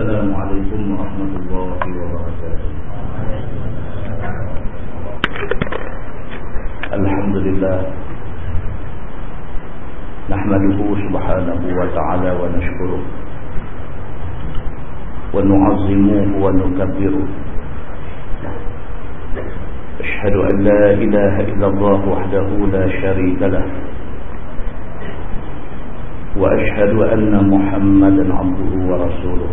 السلام عليكم ورحمة الله وبركاته. الحمد لله. نحمده سبحانه وتعالى ونشكره ونعظمه ونكبره. أشهد أن لا إله إلا الله وحده لا شريك له. وأشهد أن محمدا عبده ورسوله.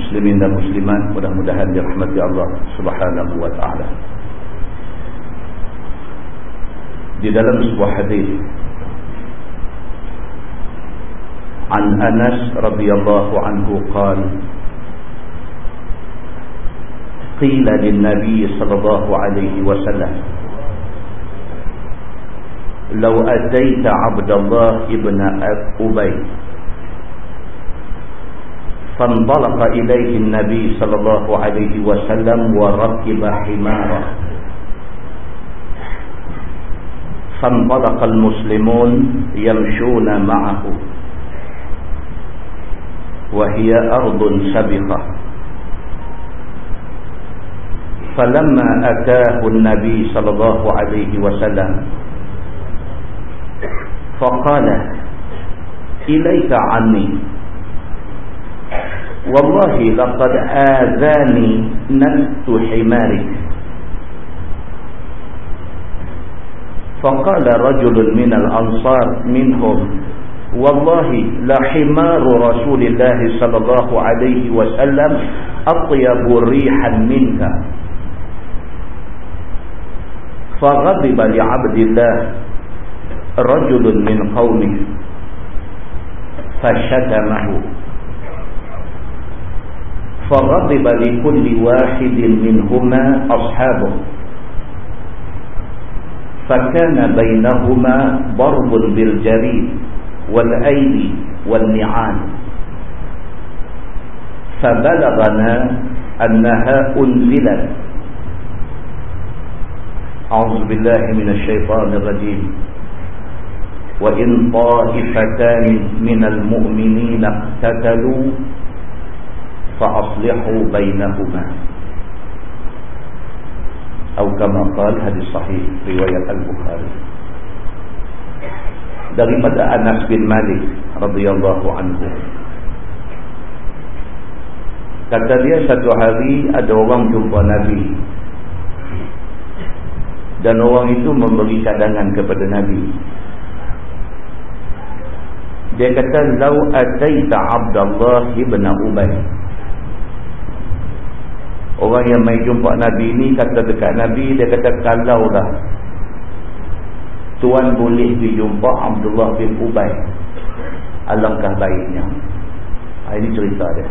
Muslimin dan muslimat mudah-mudahan dirahmati Allah Subhanahu wa taala. Di dalam sebuah hadis An Anas radhiyallahu anhu qala Qila lin Nabi sallallahu alaihi wasallam Law ataita Abdullah ibn Ubay فانطلق إليه النبي صلى الله عليه وسلم وركب حمارا فانطلق المسلمون يمشون معه. وهي أرض سبقة. فلما أتاه النبي صلى الله عليه وسلم فقال إليك عني. والله لقد آذاني نفت حمارك. فقال رجل من الأنصار منهم والله لحمار رسول الله صلى الله عليه وسلم أطيب ريحا منك. فغضب لعبد الله رجل من قومه فشتمه. فغضب لكل واحد منهما أصحابه. فكان بينهما ضرب بالجريد والأيدي والنعان. فبلغنا أنها أنزلت أعوذ بالله من الشيطان الرجيم. وإن طائفتان من المؤمنين اقتتلوا فأصلحوا بينهما أو كما قال hadis sahih riwayat Al-Bukhari daripada Anas bin Malik radhiyallahu anhu kata dia satu hari ada orang jumpa Nabi dan orang itu memberi cadangan kepada Nabi dia kata lau ataita Abdullah ibn Ubay Orang yang mai jumpa Nabi ni kata dekat Nabi, dia kata kalau dah Tuan boleh pergi jumpa Abdullah bin Ubay. Alangkah baiknya. Ha, ini cerita dia.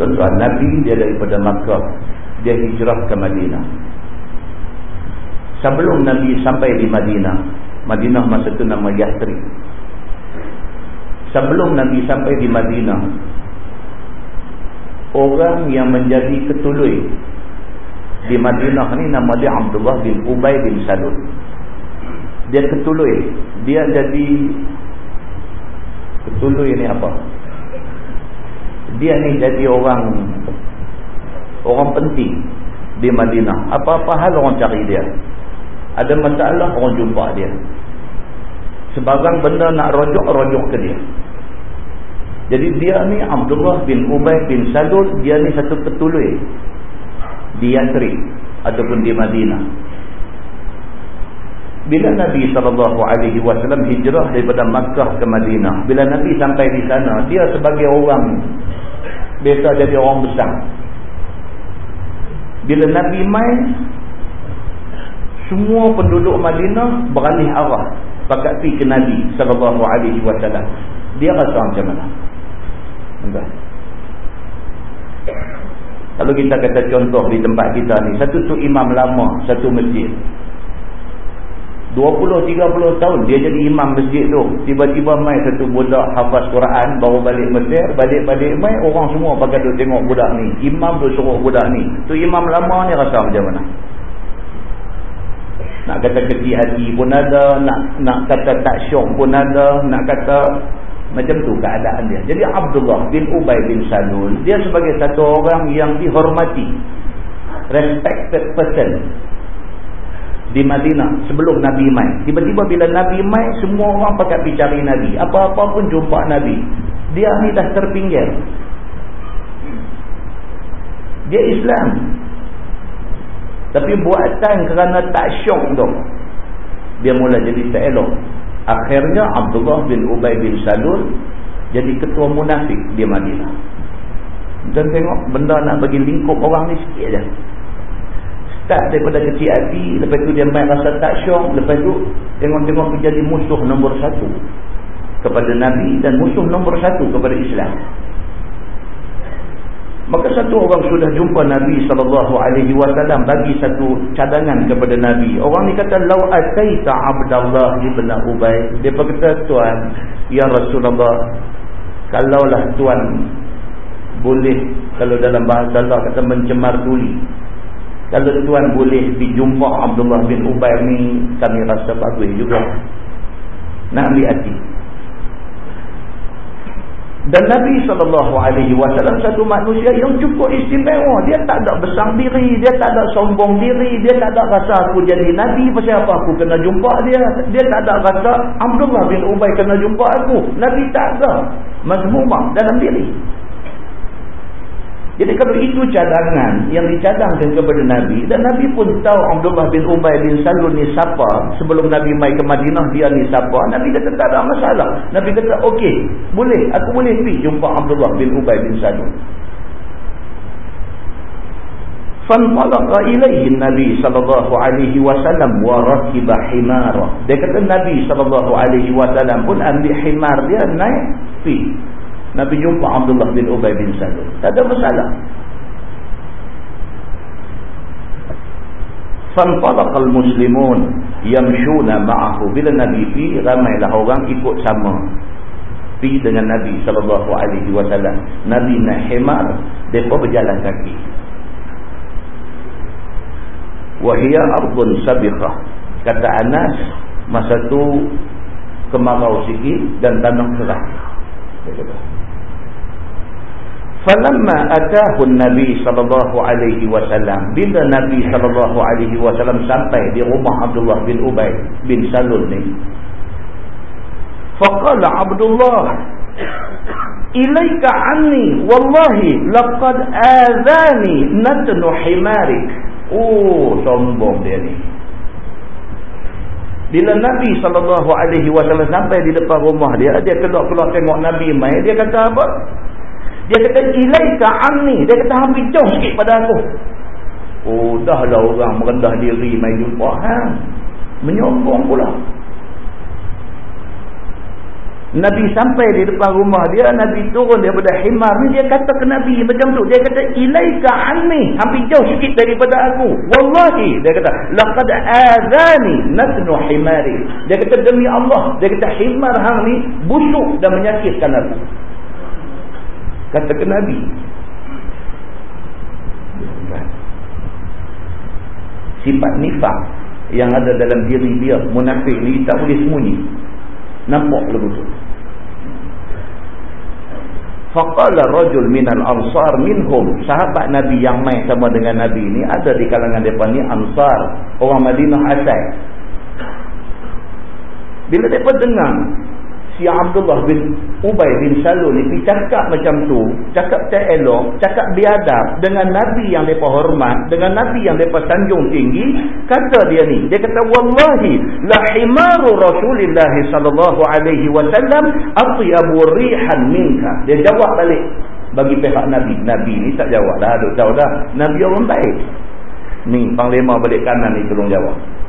Tuan-tuan, Nabi dia daripada Makkah. Dia hijrah ke Madinah. Sebelum Nabi sampai di Madinah, Madinah masa itu nama Yastri. Sebelum Nabi sampai di Madinah, orang yang menjadi ketului. Di Madinah ni nama dia Abdullah bin Ubay bin Salul. Dia ketului. Dia jadi ketului ni apa? Dia ni jadi orang orang penting di Madinah. Apa-apa hal orang cari dia. Ada masalah orang jumpa dia. Sebarang benda nak rojok-rojok ke dia jadi dia ni Abdullah bin Ubay bin Salul, dia ni satu ketului di Yathrib ataupun di Madinah. Bila Nabi SAW hijrah daripada Makkah ke Madinah, bila Nabi sampai di sana, dia sebagai orang biasa jadi orang besar. Bila Nabi main, semua penduduk Madinah beralih arah pakat pergi ke Nabi SAW. Dia rasa macam mana? Kalau kita kata contoh di tempat kita ni, satu tu imam lama, satu masjid. 20-30 tahun dia jadi imam masjid tu. Tiba-tiba mai satu budak hafaz Quran, baru balik Mesir, balik-balik mai orang semua pakai duk tengok budak ni. Imam tu suruh budak ni. Tu imam lama ni rasa macam mana? Nak kata kecil hati pun ada, nak nak kata tak syok pun ada, nak kata macam tu keadaan dia. Jadi Abdullah bin Ubay bin Salul, dia sebagai satu orang yang dihormati. Respected person di Madinah sebelum Nabi mai. Tiba-tiba bila Nabi mai, semua orang pakai pergi cari Nabi. Apa-apa pun jumpa Nabi. Dia ni dah terpinggir. Dia Islam. Tapi buatan kerana tak syok tu. Dia mula jadi tak elok. Akhirnya Abdullah bin Ubay bin Salul jadi ketua munafik di Madinah. Dan tengok benda nak bagi lingkup orang ni sikit je start daripada kecil hati lepas tu dia main rasa tak syok lepas tu tengok-tengok menjadi musuh nombor satu kepada Nabi dan musuh nombor satu kepada Islam maka satu orang sudah jumpa Nabi SAW bagi satu cadangan kepada Nabi orang ni kata lau ataita abdallah ibn Ubay dia berkata tuan ya Rasulullah kalaulah tuan boleh kalau dalam bahasa Allah kata mencemar tuli kalau tuan boleh dijumpa Abdullah bin Ubay ni kami rasa bagus juga. Nak ambil hati. Dan Nabi SAW satu manusia yang cukup istimewa. Dia tak ada besar diri. Dia tak ada sombong diri. Dia tak ada rasa aku jadi Nabi. Pasal apa aku kena jumpa dia. Dia tak ada rasa Abdullah bin Ubay kena jumpa aku. Nabi tak ada. Mazmumah dalam diri. Jadi kalau itu cadangan yang dicadangkan kepada Nabi dan Nabi pun tahu Abdullah bin Ubay bin Salul ni siapa. Sebelum Nabi mai ke Madinah dia ni siapa. Nabi kata tak ada masalah. Nabi kata okey boleh. Aku boleh pergi jumpa Abdullah bin Ubay bin Salul. Fanfalaqa ilaihi Nabi sallallahu alaihi wasallam wa rakiba himara. Dia kata Nabi wasallam pun ambil himar dia naik pergi Nabi jumpa Abdullah bin Ubay bin Salul. Tak ada masalah. Fantalaqal muslimun yamshuna ma'ahu. Bila Nabi pi, ramailah orang ikut sama. Pi dengan Nabi sallallahu alaihi wasallam. Nabi naik himar, depa berjalan kaki. Wa hiya ardun sabiqah. Kata Anas, masa tu kemarau sikit dan tanah keras. Dia kata, Falamma atahu Nabi sallallahu alaihi wasallam. Bila Nabi sallallahu alaihi wasallam sampai di rumah Abdullah bin Ubay bin Salul ni Faqala Abdullah Ilaika anni wallahi laqad adhani natnu himarik. Oh sombong dia ni. Bila Nabi wasallam sampai di depan rumah dia dia keluar-keluar tengok Nabi mai dia kata apa dia kata ilaika anni. Dia kata hampir jauh sikit pada aku. Oh dahlah orang merendah diri mai jumpa. Ha? Menyombong pula. Nabi sampai di depan rumah dia. Nabi turun daripada himar ni. Dia kata ke Nabi macam tu. Dia kata ilaika anni. Hampir jauh sikit daripada aku. Wallahi. Dia kata. Laqad azani natnu himari. Dia kata demi Allah. Dia kata himar hang ni busuk dan menyakitkan aku kata ke Nabi. Sifat nifak yang ada dalam diri dia munafik ni tak boleh sembunyi. Nampak lagu tu faqala rajul minal ansar minhum. Sahabat nabi yang mai sama dengan nabi ni ada di kalangan depa ni ansar orang Madinah asal bila depa dengar si Abdullah bin Ubay bin Salul ni cakap macam tu, cakap tak elok, cakap biadab dengan Nabi yang mereka hormat, dengan Nabi yang mereka sanjung tinggi, kata dia ni, dia kata, Wallahi, la himaru Rasulullah sallallahu alaihi wasallam atyabu rihan minka. Dia jawab balik bagi pihak Nabi. Nabi ni tak jawab dah, duk tahu dah. Nabi orang baik. Ni, panglima balik kanan ni tolong jawab.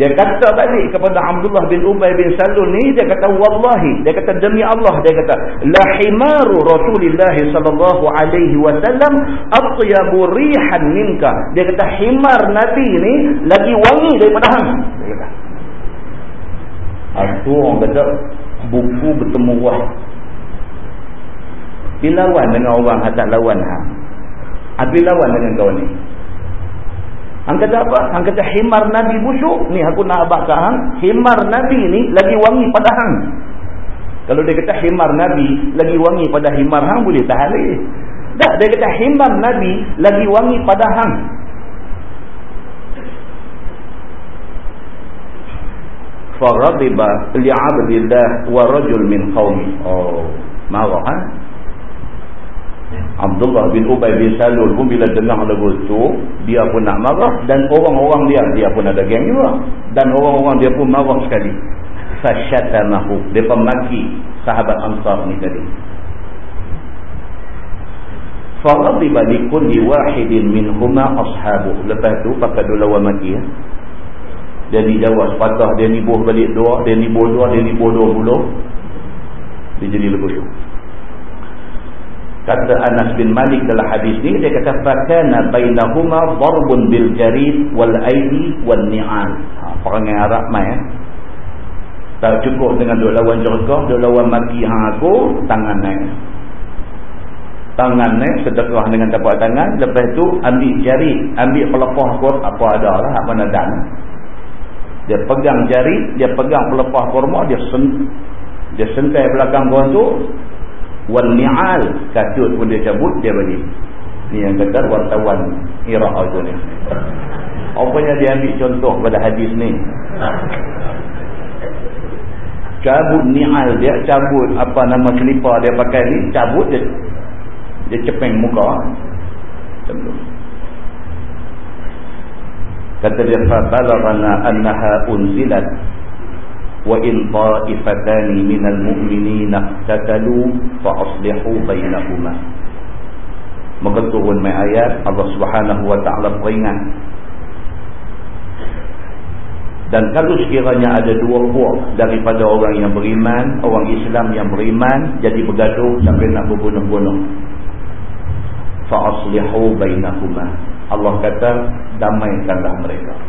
Dia kata balik kepada Abdullah bin Ubay bin Salul ni dia kata wallahi dia kata demi Allah dia kata la himaru Rasulullah sallallahu alaihi wasallam atyabu rihan minka. Dia kata himar nabi ni lagi wangi daripada hang. Dia kata Itu orang kata buku bertemu wah. Dilawan dengan orang hatta lawan hang? Habis lawan dengan kau ni Hang kata apa? Hang kata himar Nabi busuk. Ni aku nak abad hang. Himar Nabi ni lagi wangi pada hang. Kalau dia kata himar Nabi lagi wangi pada himar hang boleh tahan lagi. Tak, dia kata himar Nabi lagi wangi pada hang. Faradiba li'abdillah wa rajul min qawmi. Oh, marah ha? Abdullah bin Ubay bin Salul pun bila dengar lagu itu dia pun nak marah dan orang-orang dia dia pun ada geng juga. Dan orang-orang dia pun marah sekali. Fasyatamahu. Dia pemaki sahabat ansar ni tadi. Faradiba likulli wahidin minhuma ashabu lepas tu pakai dua lawan maki ya. dia dijawab sepatah dia nibuh balik dua dia nibuh dua dia nibuh dua puluh. Dia jadi lagu syuk kata Anas bin Malik dalam hadis ni dia kata fakana bainahuma darbun bil jarid wal aidi wal ni'al. Ha, perangai Arab mai eh. tak cukup dengan duk lawan jerkah duk lawan maki hang aku tangan naik. Tangan naik sedekah dengan tapak tangan. Lepas tu ambil jari ambil pelepah kot apa ada lah apa nadan dia pegang jari dia pegang pelepah kurma dia sen dia sentai belakang kau tu wal ni'al. Katut pun dia cabut dia bagi. Ni yang kata wartawan Iraq itu ni. Apanya dia ambil contoh pada hadis ni. Cabut ni'al. Dia cabut apa nama selipar dia pakai ni cabut dia. Dia cepeng muka. Kata dia fa balagana annaha unzilat وإن طائفتان من المؤمنين اقتتلوا فأصلحوا بينهما maka turun mai ayat Allah Subhanahu wa taala peringat dan kalau sekiranya ada dua puak daripada orang yang beriman orang Islam yang beriman jadi bergaduh sampai nak berbunuh-bunuh fa aslihu bainahuma Allah kata damaikanlah mereka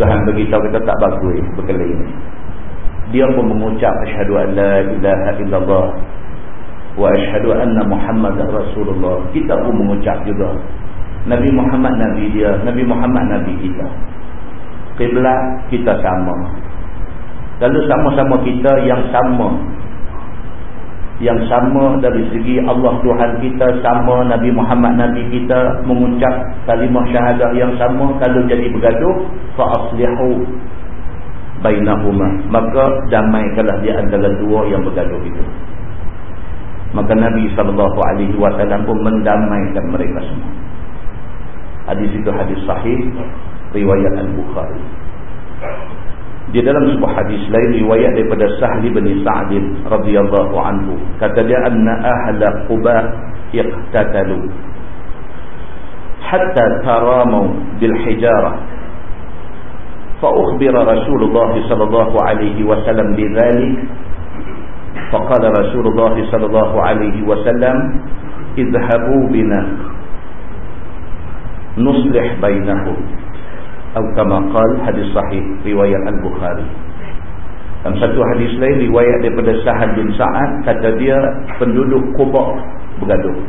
Tuhan beritahu kita tak bagus berkelahi ini. Dia pun mengucap asyhadu an la ilaha illallah wa asyhadu anna Muhammad Rasulullah. Kita pun mengucap juga Nabi Muhammad nabi dia, Nabi Muhammad nabi kita. Kiblat kita sama. Kalau sama-sama kita yang sama yang sama dari segi Allah Tuhan kita sama Nabi Muhammad Nabi kita mengucap kalimah syahadah yang sama. Kalau jadi bergaduh fa aslihu bainahuma. Maka damaikanlah di antara dua yang bergaduh itu. Maka Nabi sallallahu alaihi wasallam pun mendamaikan mereka semua. Hadis itu hadis sahih riwayat al-Bukhari di dalam sebuah hadis lain riwayat daripada Sahli bin Sa'd radhiyallahu anhu kata dia anna ahla Quba iqtatalu hatta taramu bil hijarah. Fa ukhbira Rasulullah sallallahu alaihi wasallam bidzalik faqala Rasulullah sallallahu alaihi wasallam idhabu bina nuslih bainahum atau kama qal hadis sahih riwayat al-Bukhari. Dalam satu hadis lain riwayat daripada Sahal bin Sa'ad kata dia penduduk Quba bergaduh.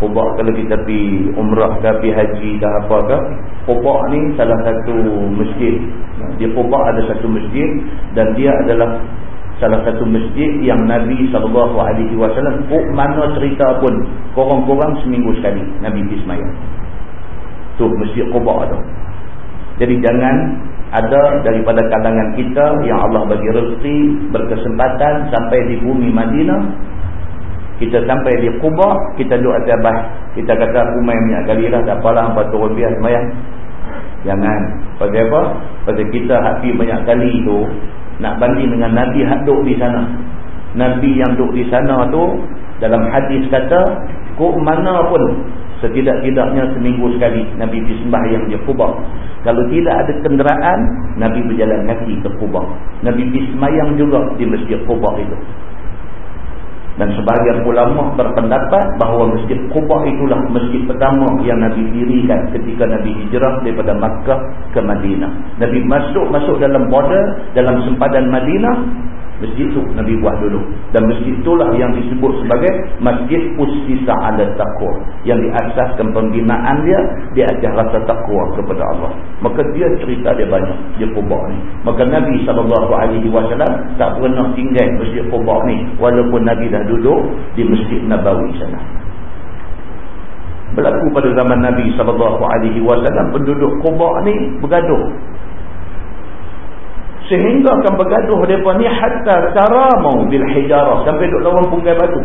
Quba kalau kita pergi umrah ke pergi haji ke apa ke, Quba ni salah satu masjid. Di Quba ada satu masjid dan dia adalah salah satu masjid yang Nabi alaihi wasallam mana cerita pun korang-korang seminggu sekali Nabi sembahyang tu masjid Quba tu. Jadi jangan ada daripada kalangan kita yang Allah bagi rezeki berkesempatan sampai di bumi Madinah kita sampai di Quba kita duduk atas kita kata aku main banyak kali lah tak apalah apa turun biar semayang. Jangan. Pasal apa? Pasal kita hati banyak kali tu nak banding dengan Nabi yang duduk di sana. Nabi yang duduk di sana tu dalam hadis kata kok mana pun Setidak-tidaknya seminggu sekali Nabi pergi sembahyang di Kubah. Kalau tidak ada kenderaan, Nabi berjalan kaki ke Kubah. Nabi pergi sembahyang juga di Masjid Kubah itu. Dan sebahagian ulama berpendapat bahawa Masjid Kubah itulah masjid pertama yang Nabi dirikan ketika Nabi hijrah daripada Makkah ke Madinah. Nabi masuk-masuk dalam border, dalam sempadan Madinah, Masjid itu Nabi buat dulu. Dan masjid itulah yang disebut sebagai Masjid Ustisa Ala Taqwa. Yang diasaskan pembinaan dia di atas rasa taqwa kepada Allah. Maka dia cerita dia banyak. Dia kubak ni. Maka Nabi SAW tak pernah tinggal Masjid kubak ni. Walaupun Nabi dah duduk di Masjid Nabawi sana. Berlaku pada zaman Nabi SAW penduduk kubak ni bergaduh sehingga akan bergaduh mereka ni hatta taramau bil hijarah. Sampai duk lawan punggai batu.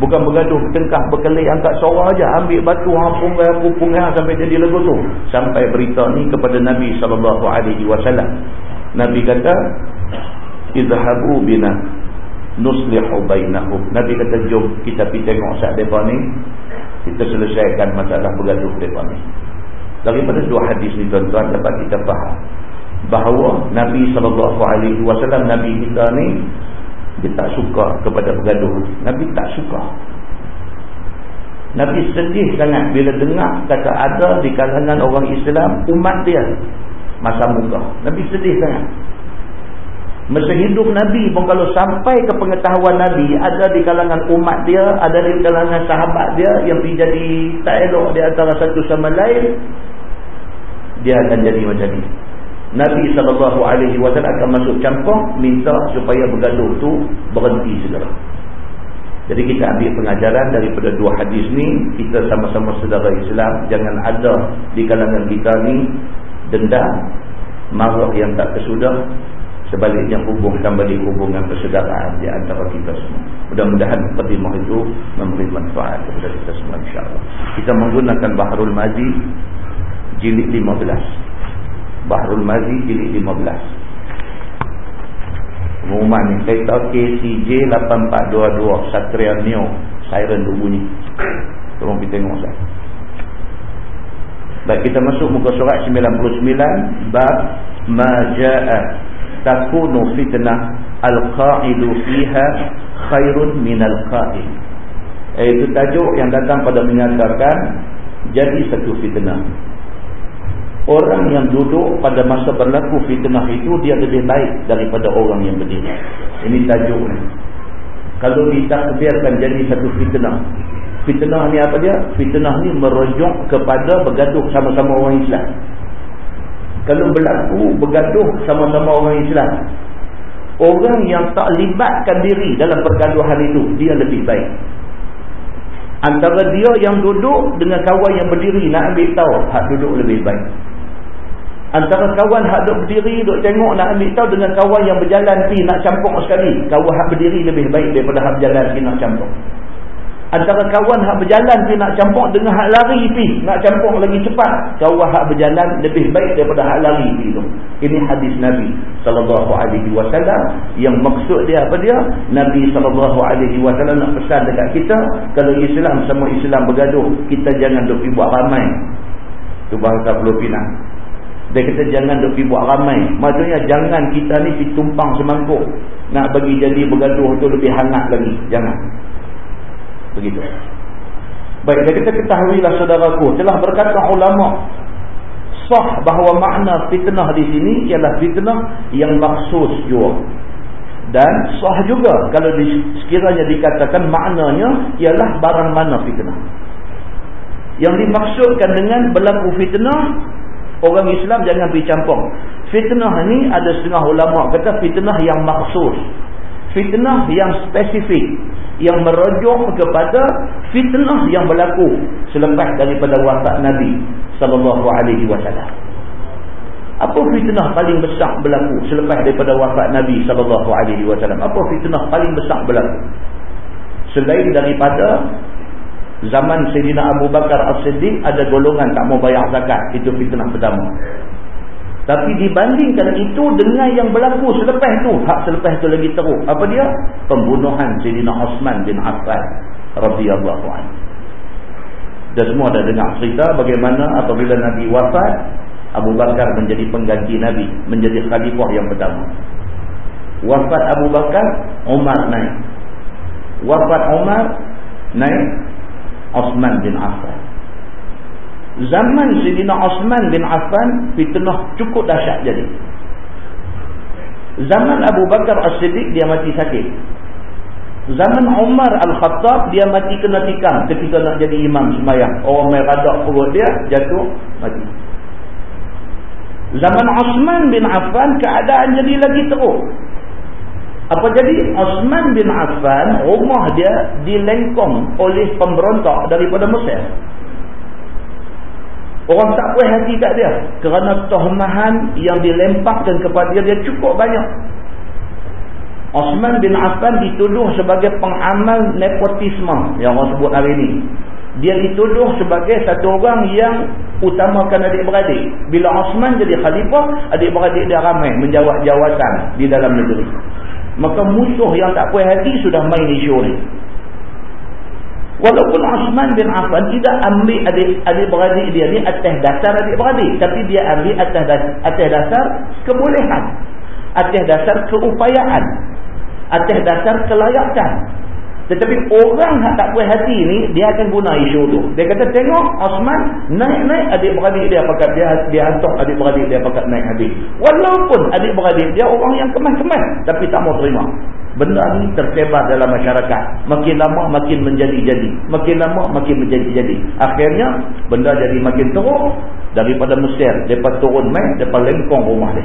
Bukan bergaduh tengkah berkelih angkat suara aja ambil batu hang punggai aku punggai sampai jadi legoso sampai berita ni kepada Nabi sallallahu alaihi wasallam. Nabi kata izhabu bina nuslihu bainahum Nabi kata jom kita pergi tengok saat depa ni. Kita selesaikan masalah bergaduh depa ni. Daripada dua hadis ni tuan-tuan dapat kita faham bahawa Nabi SAW Nabi kita ni dia tak suka kepada bergaduh. Nabi tak suka. Nabi sedih sangat bila dengar kata ada di kalangan orang Islam umat dia masa muka. Nabi sedih sangat. Masa hidup Nabi pun kalau sampai ke pengetahuan Nabi ada di kalangan umat dia ada di kalangan sahabat dia yang jadi tak elok di antara satu sama lain dia akan jadi macam ni Nabi SAW akan masuk campur minta supaya bergaduh tu berhenti segera. Jadi kita ambil pengajaran daripada dua hadis ni, kita sama-sama saudara Islam, jangan ada di kalangan kita ni dendam, marah yang tak kesudah, sebaliknya hubungkan balik hubungan persaudaraan di antara kita semua. Mudah-mudahan pertimah itu memberi manfaat kepada kita semua insyaAllah. Kita menggunakan Baharul Mazi jilid 15. Bahrul Mazi jilid 15 pengumuman ni. Kereta KCJ 8422 Satria Neo. Siren tu bunyi. Tolong kita tengok sah. baik kita masuk muka surat 99 bab maja'a takunu fitnah al-qa'idu fiha khairun minal qa'id iaitu tajuk yang datang pada menyatakan jadi satu fitnah Orang yang duduk pada masa berlaku fitnah itu dia lebih baik daripada orang yang berdiri. Ini tajuk ni. Kalau ditakbirkan jadi satu fitnah. Fitnah ni apa dia? Fitnah ni merujuk kepada bergaduh sama-sama orang Islam. Kalau berlaku bergaduh sama-sama orang Islam. Orang yang tak libatkan diri dalam pergaduhan itu dia lebih baik. Antara dia yang duduk dengan kawan yang berdiri nak ambil tahu hak duduk lebih baik. Antara kawan hak duduk berdiri, duduk tengok nak ambil tahu dengan kawan yang berjalan pi nak campur sekali. Kawan hak berdiri lebih baik daripada hak berjalan pi nak campur. Antara kawan hak berjalan pi nak campur dengan hak lari pi nak campur lagi cepat. Kawan hak berjalan lebih baik daripada hak lari pi tu. Ini hadis Nabi SAW yang maksud dia apa dia? Nabi SAW nak pesan dekat kita, kalau Islam sama Islam bergaduh, kita jangan duk buat ramai. Tu bahasa Pulau Pinang. Dia kata jangan duk pergi buat ramai. Maksudnya jangan kita ni pergi tumpang semangkuk. Nak bagi jadi bergaduh tu lebih hangat lagi. Jangan. Begitu. Baik, dia kata ketahuilah saudaraku. Telah berkata ulama. Sah bahawa makna fitnah di sini ialah fitnah yang maksus jua. Dan sah juga kalau sekiranya dikatakan maknanya ialah barang mana fitnah. Yang dimaksudkan dengan berlaku fitnah Orang Islam jangan pergi campur. Fitnah ni ada setengah ulama kata fitnah yang maksus. Fitnah yang spesifik. Yang merujuk kepada fitnah yang berlaku selepas daripada wafat Nabi sallallahu alaihi wasallam. Apa fitnah paling besar berlaku selepas daripada wafat Nabi sallallahu alaihi wasallam? Apa fitnah paling besar berlaku? Selain daripada zaman Sayyidina Abu Bakar As-Siddiq ada golongan tak mau bayar zakat itu fitnah pertama. Tapi dibandingkan itu dengan yang berlaku selepas itu hak selepas itu lagi teruk. Apa dia? Pembunuhan Sayyidina Osman bin Affan radhiyallahu anhu. Dan semua dah dengar cerita bagaimana apabila Nabi wafat, Abu Bakar menjadi pengganti Nabi, menjadi khalifah yang pertama. Wafat Abu Bakar, Umar naik. Wafat Umar, naik Osman bin Affan. Zaman Sidina Osman bin Affan, fitnah cukup dahsyat jadi. Zaman Abu Bakar As-Siddiq, dia mati sakit. Zaman Umar Al-Khattab dia mati kena tikam ketika nak jadi imam sembahyang. Orang main radak perut dia jatuh mati. Zaman Osman bin Affan keadaan jadi lagi teruk. Apa jadi? Osman bin Affan rumah dia dilengkong oleh pemberontak daripada Mesir. Orang tak puas hati kat dia kerana tohmahan yang dilemparkan kepada dia dia cukup banyak. Osman bin Affan dituduh sebagai pengamal nepotisme yang orang sebut hari ini. Dia dituduh sebagai satu orang yang utamakan adik-beradik. Bila Osman jadi khalifah, adik-beradik dia ramai menjawab jawatan di dalam negeri. Maka musuh yang tak puas hati sudah main isu ni. Walaupun Osman bin Affan tidak ambil adik-beradik dia ni atas dasar adik-beradik. Tapi dia ambil atas atas dasar kebolehan. Atas dasar keupayaan atas dasar kelayakan. Tetapi orang yang tak puas hati ni, dia akan guna isu tu. Dia kata, tengok Osman naik-naik adik-beradik dia pakat dia, dia hantar adik-beradik dia pakat naik hadis. Walaupun adik-beradik dia orang yang kemas-kemas, tapi tak mau terima. Benda ni tersebar dalam masyarakat. Makin lama makin menjadi-jadi. Makin lama makin menjadi-jadi. Akhirnya, benda jadi makin teruk daripada Mesir. Mereka turun main, mereka lengkong rumah dia.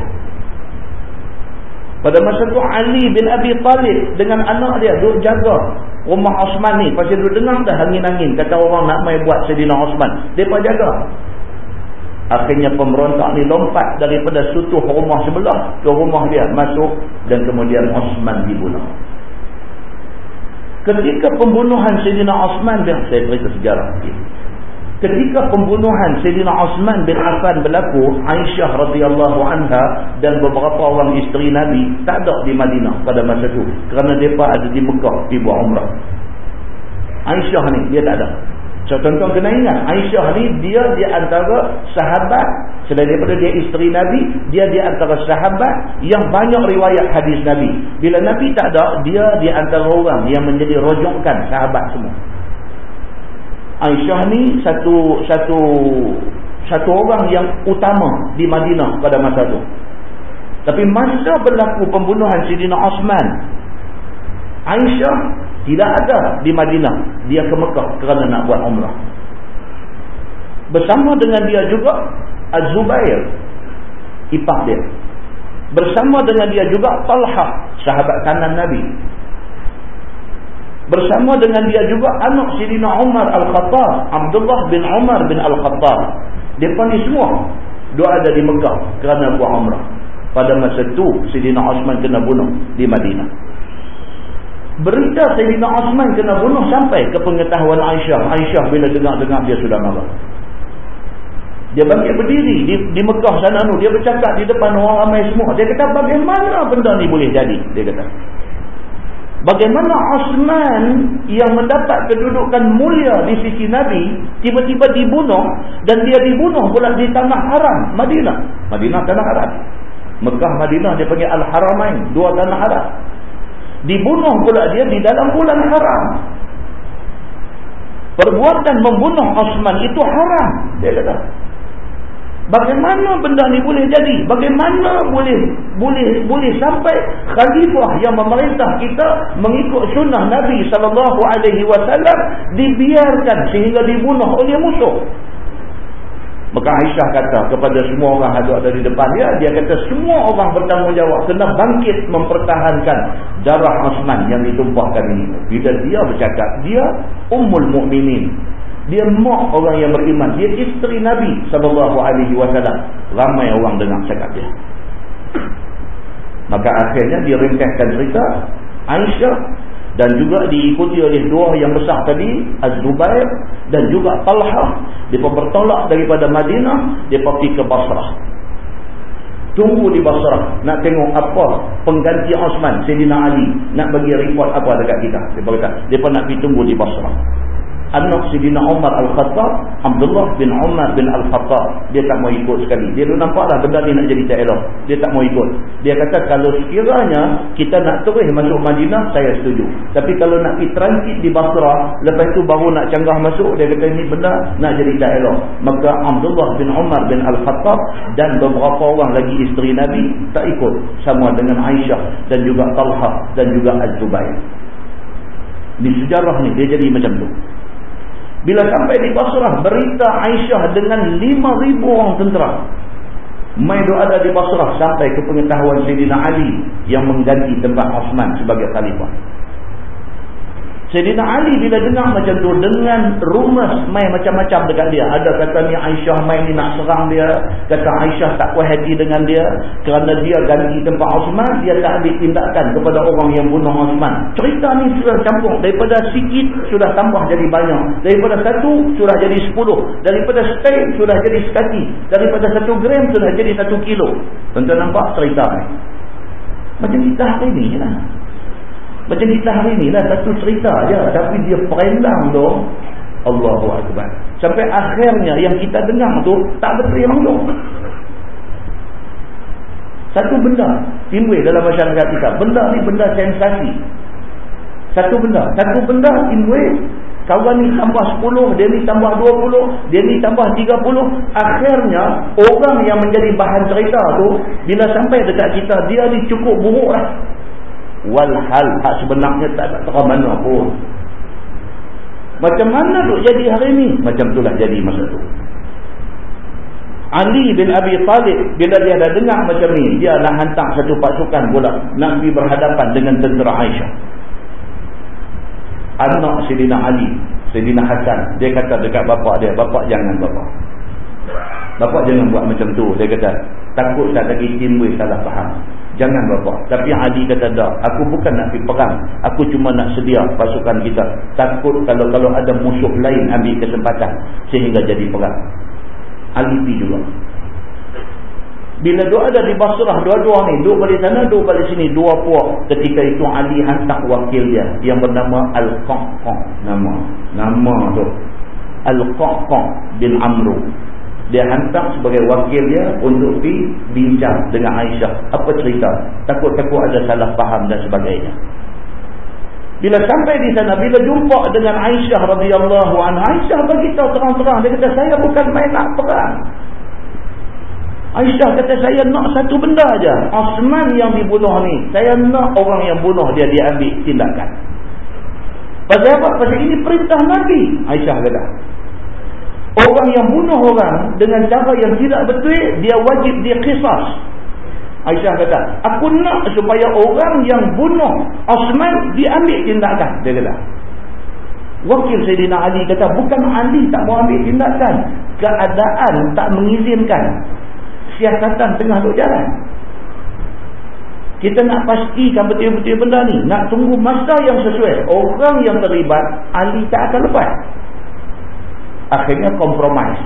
Pada masa tu Ali bin Abi Talib dengan anak dia duduk jaga rumah Osman ni. Pasal duduk dengar dah angin-angin. Kata orang nak main buat Sedina Osman. Mereka jaga. Akhirnya pemberontak ni lompat daripada sutuh rumah sebelah ke rumah dia. Masuk dan kemudian Osman dibunuh. Ketika pembunuhan Sedina Osman, saya beritahu sejarah. Ketika pembunuhan Sayyidina Osman bin Affan berlaku, Aisyah radhiyallahu anha dan beberapa orang isteri Nabi tak ada di Madinah pada masa itu. Kerana mereka ada di Mekah, di buat umrah. Aisyah ni, dia tak ada. So, tuan-tuan kena ingat, Aisyah ni, dia di antara sahabat, selain daripada dia isteri Nabi, dia di antara sahabat yang banyak riwayat hadis Nabi. Bila Nabi tak ada, dia di antara orang yang menjadi rojokkan sahabat semua. Aisyah ni satu satu satu orang yang utama di Madinah pada masa itu. Tapi masa berlaku pembunuhan Sidina Osman, Aisyah tidak ada di Madinah. Dia ke Mekah kerana nak buat umrah. Bersama dengan dia juga Az-Zubair, ipar dia. Bersama dengan dia juga Talha, sahabat kanan Nabi. Bersama dengan dia juga anak Sidina Umar Al-Khattab. Abdullah bin Umar bin Al-Khattab. Mereka ni semua. Dua ada di Mekah kerana buat umrah. Pada masa itu Sidina Osman kena bunuh di Madinah. Berita Sidina Osman kena bunuh sampai ke pengetahuan Aisyah. Aisyah bila dengar-dengar dia sudah marah. Dia bangkit berdiri di, di Mekah sana tu. Dia bercakap di depan orang ramai semua. Dia kata bagaimana benda ni boleh jadi. Dia kata. Bagaimana Osman yang mendapat kedudukan mulia di sisi Nabi tiba-tiba dibunuh dan dia dibunuh pula di tanah haram Madinah. Madinah tanah haram. Mekah Madinah dia panggil Al-Haramain, dua tanah haram. Dibunuh pula dia di dalam bulan haram. Perbuatan membunuh Osman itu haram, dia kata. Bagaimana benda ni boleh jadi? Bagaimana boleh boleh boleh sampai khalifah yang memerintah kita mengikut sunnah Nabi sallallahu alaihi wasallam dibiarkan sehingga dibunuh oleh musuh? Maka Aisyah kata kepada semua orang yang ada di depan dia, dia kata semua orang bertanggungjawab kena bangkit mempertahankan darah Osman yang ditumpahkan ini. Bila dia bercakap, dia ummul mukminin dia mak orang yang beriman. Dia isteri Nabi SAW. Ramai orang dengar cakap dia. Maka akhirnya dia ringkaskan cerita. Aisyah. Dan juga diikuti oleh dua yang besar tadi. Az-Zubair. Dan juga Talha. Dia bertolak daripada Madinah. Dia pergi ke Basrah. Tunggu di Basrah. Nak tengok apa pengganti Osman. Sayyidina Ali. Nak bagi report apa dekat kita. Berkata. Dia pun nak pergi tunggu di Basrah. Anak Sidina Umar Al-Khattab Abdullah bin Umar bin Al-Khattab. Dia tak mau ikut sekali. Dia nampaklah benda ni nak jadi tak elok. Dia tak mau ikut. Dia kata kalau sekiranya kita nak terus masuk Madinah saya setuju. Tapi kalau nak pergi transit di Basrah lepas tu baru nak canggah masuk dia kata ini benda nak jadi tak elok. Maka Abdullah bin Umar bin Al-Khattab dan beberapa orang lagi isteri Nabi tak ikut. Sama dengan Aisyah dan juga Talha dan juga Az-Zubair. Di sejarah ni dia jadi macam tu bila sampai di Basrah, berita Aisyah dengan 5,000 orang tentera. Mai doa ada di Basrah sampai ke pengetahuan Sayyidina Ali yang mengganti tempat Osman sebagai khalifah. Sayyidina Ali bila dengar macam tu dengan rumus main macam-macam dekat dia. Ada kata ni Aisyah main ni nak serang dia. Kata Aisyah tak puas hati dengan dia. Kerana dia ganti tempat Osman, dia tak ambil tindakan kepada orang yang bunuh Osman. Cerita ni sudah campur. Daripada sikit sudah tambah jadi banyak. Daripada satu sudah jadi sepuluh. Daripada steak sudah jadi sekati. Daripada satu gram sudah jadi satu kilo. Tentu nampak cerita ni. Macam kita hari ni lah. Macam kita hari ni lah satu cerita je. Tapi dia perendang tu. Allahu Akbar. Sampai akhirnya yang kita dengar tu tak betul yang tu. Satu benda timbul dalam masyarakat kita. Benda ni benda sensasi. Satu benda. Satu benda timbul. Kawan ni tambah 10, dia ni tambah 20, dia ni tambah 30. Akhirnya orang yang menjadi bahan cerita tu bila sampai dekat kita dia ni cukup buruk lah walhal hak sebenarnya tak ada terang mana pun. Macam mana duk jadi hari ni? Macam itulah jadi masa tu. Ali bin Abi Talib bila dia dah dengar macam ni dia nak hantar satu pasukan pula nak pergi berhadapan dengan tentera Aisyah. Anak Sidina Ali Sidina Hasan dia kata dekat bapak dia bapak jangan bapak. Bapak jangan buat macam tu. Dia kata takut tak lagi timbul salah faham Jangan bapa. Tapi Ali kata tak. Aku bukan nak pergi perang. Aku cuma nak sedia pasukan kita. Takut kalau kalau ada musuh lain ambil kesempatan. Sehingga jadi perang. Ali pergi juga. Bila dua ada di Basrah, dua-dua ni. Dua balik sana, dua balik sini. Dua puak. Ketika itu Ali hantar wakil dia. Yang bernama Al-Qaqqa. Nama. Nama tu. Al-Qaqqa bin Amru dia hantar sebagai wakil dia untuk pergi bincang dengan Aisyah. Apa cerita? Takut-takut ada salah faham dan sebagainya. Bila sampai di sana bila jumpa dengan Aisyah radhiyallahu anha Aisyah bagi tahu terang-terang. Dia kata saya bukan main nak perang. Aisyah kata saya nak satu benda aja. Osman yang dibunuh ni saya nak orang yang bunuh dia dia ambil tindakan. Pasal apa? pasal ini perintah Nabi Aisyah kata Orang yang bunuh orang dengan cara yang tidak betul, dia wajib dia kisah. Aisyah kata, aku nak supaya orang yang bunuh Osman diambil tindakan. Dia kata. Wakil Sayyidina Ali kata, bukan Ali tak mau ambil tindakan. Keadaan tak mengizinkan. Siasatan tengah duk jalan. Kita nak pastikan betul-betul benda ni. Nak tunggu masa yang sesuai. Orang yang terlibat, Ali tak akan lepas akhirnya kompromis.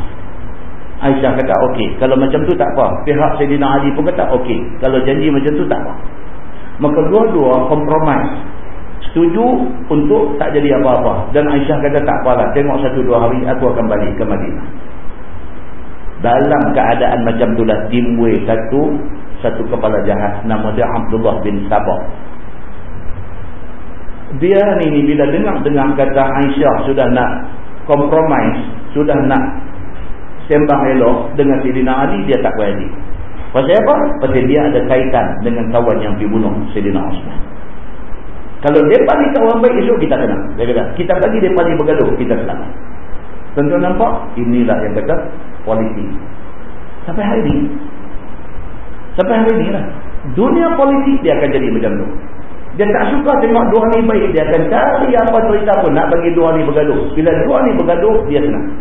Aisyah kata okey kalau macam tu tak apa. Pihak Sayyidina Ali pun kata okey kalau janji macam tu tak apa. Maka dua-dua kompromis. Setuju untuk tak jadi apa-apa. Dan Aisyah kata tak apalah tengok satu dua hari aku akan balik ke Madinah. Dalam keadaan macam itulah timbul satu satu kepala jahat nama dia Abdullah bin Sabah. Dia ni bila dengar-dengar kata Aisyah sudah nak kompromis sudah nak sembang elok dengan Sayyidina Ali dia tak berani pasal apa? pasal dia ada kaitan dengan kawan yang pergi bunuh Sayyidina Osman. Kalau mereka ni kawan baik esok kita kena dia kata kita bagi mereka ni bergaduh kita selamat tentu nampak? Inilah yang kata politik. Sampai hari ini sampai hari ini lah. Dunia politik dia akan jadi macam tu dia tak suka tengok dua ni baik. Dia akan cari apa cerita pun nak bagi dua ni bergaduh. Bila dua ni bergaduh, dia senang.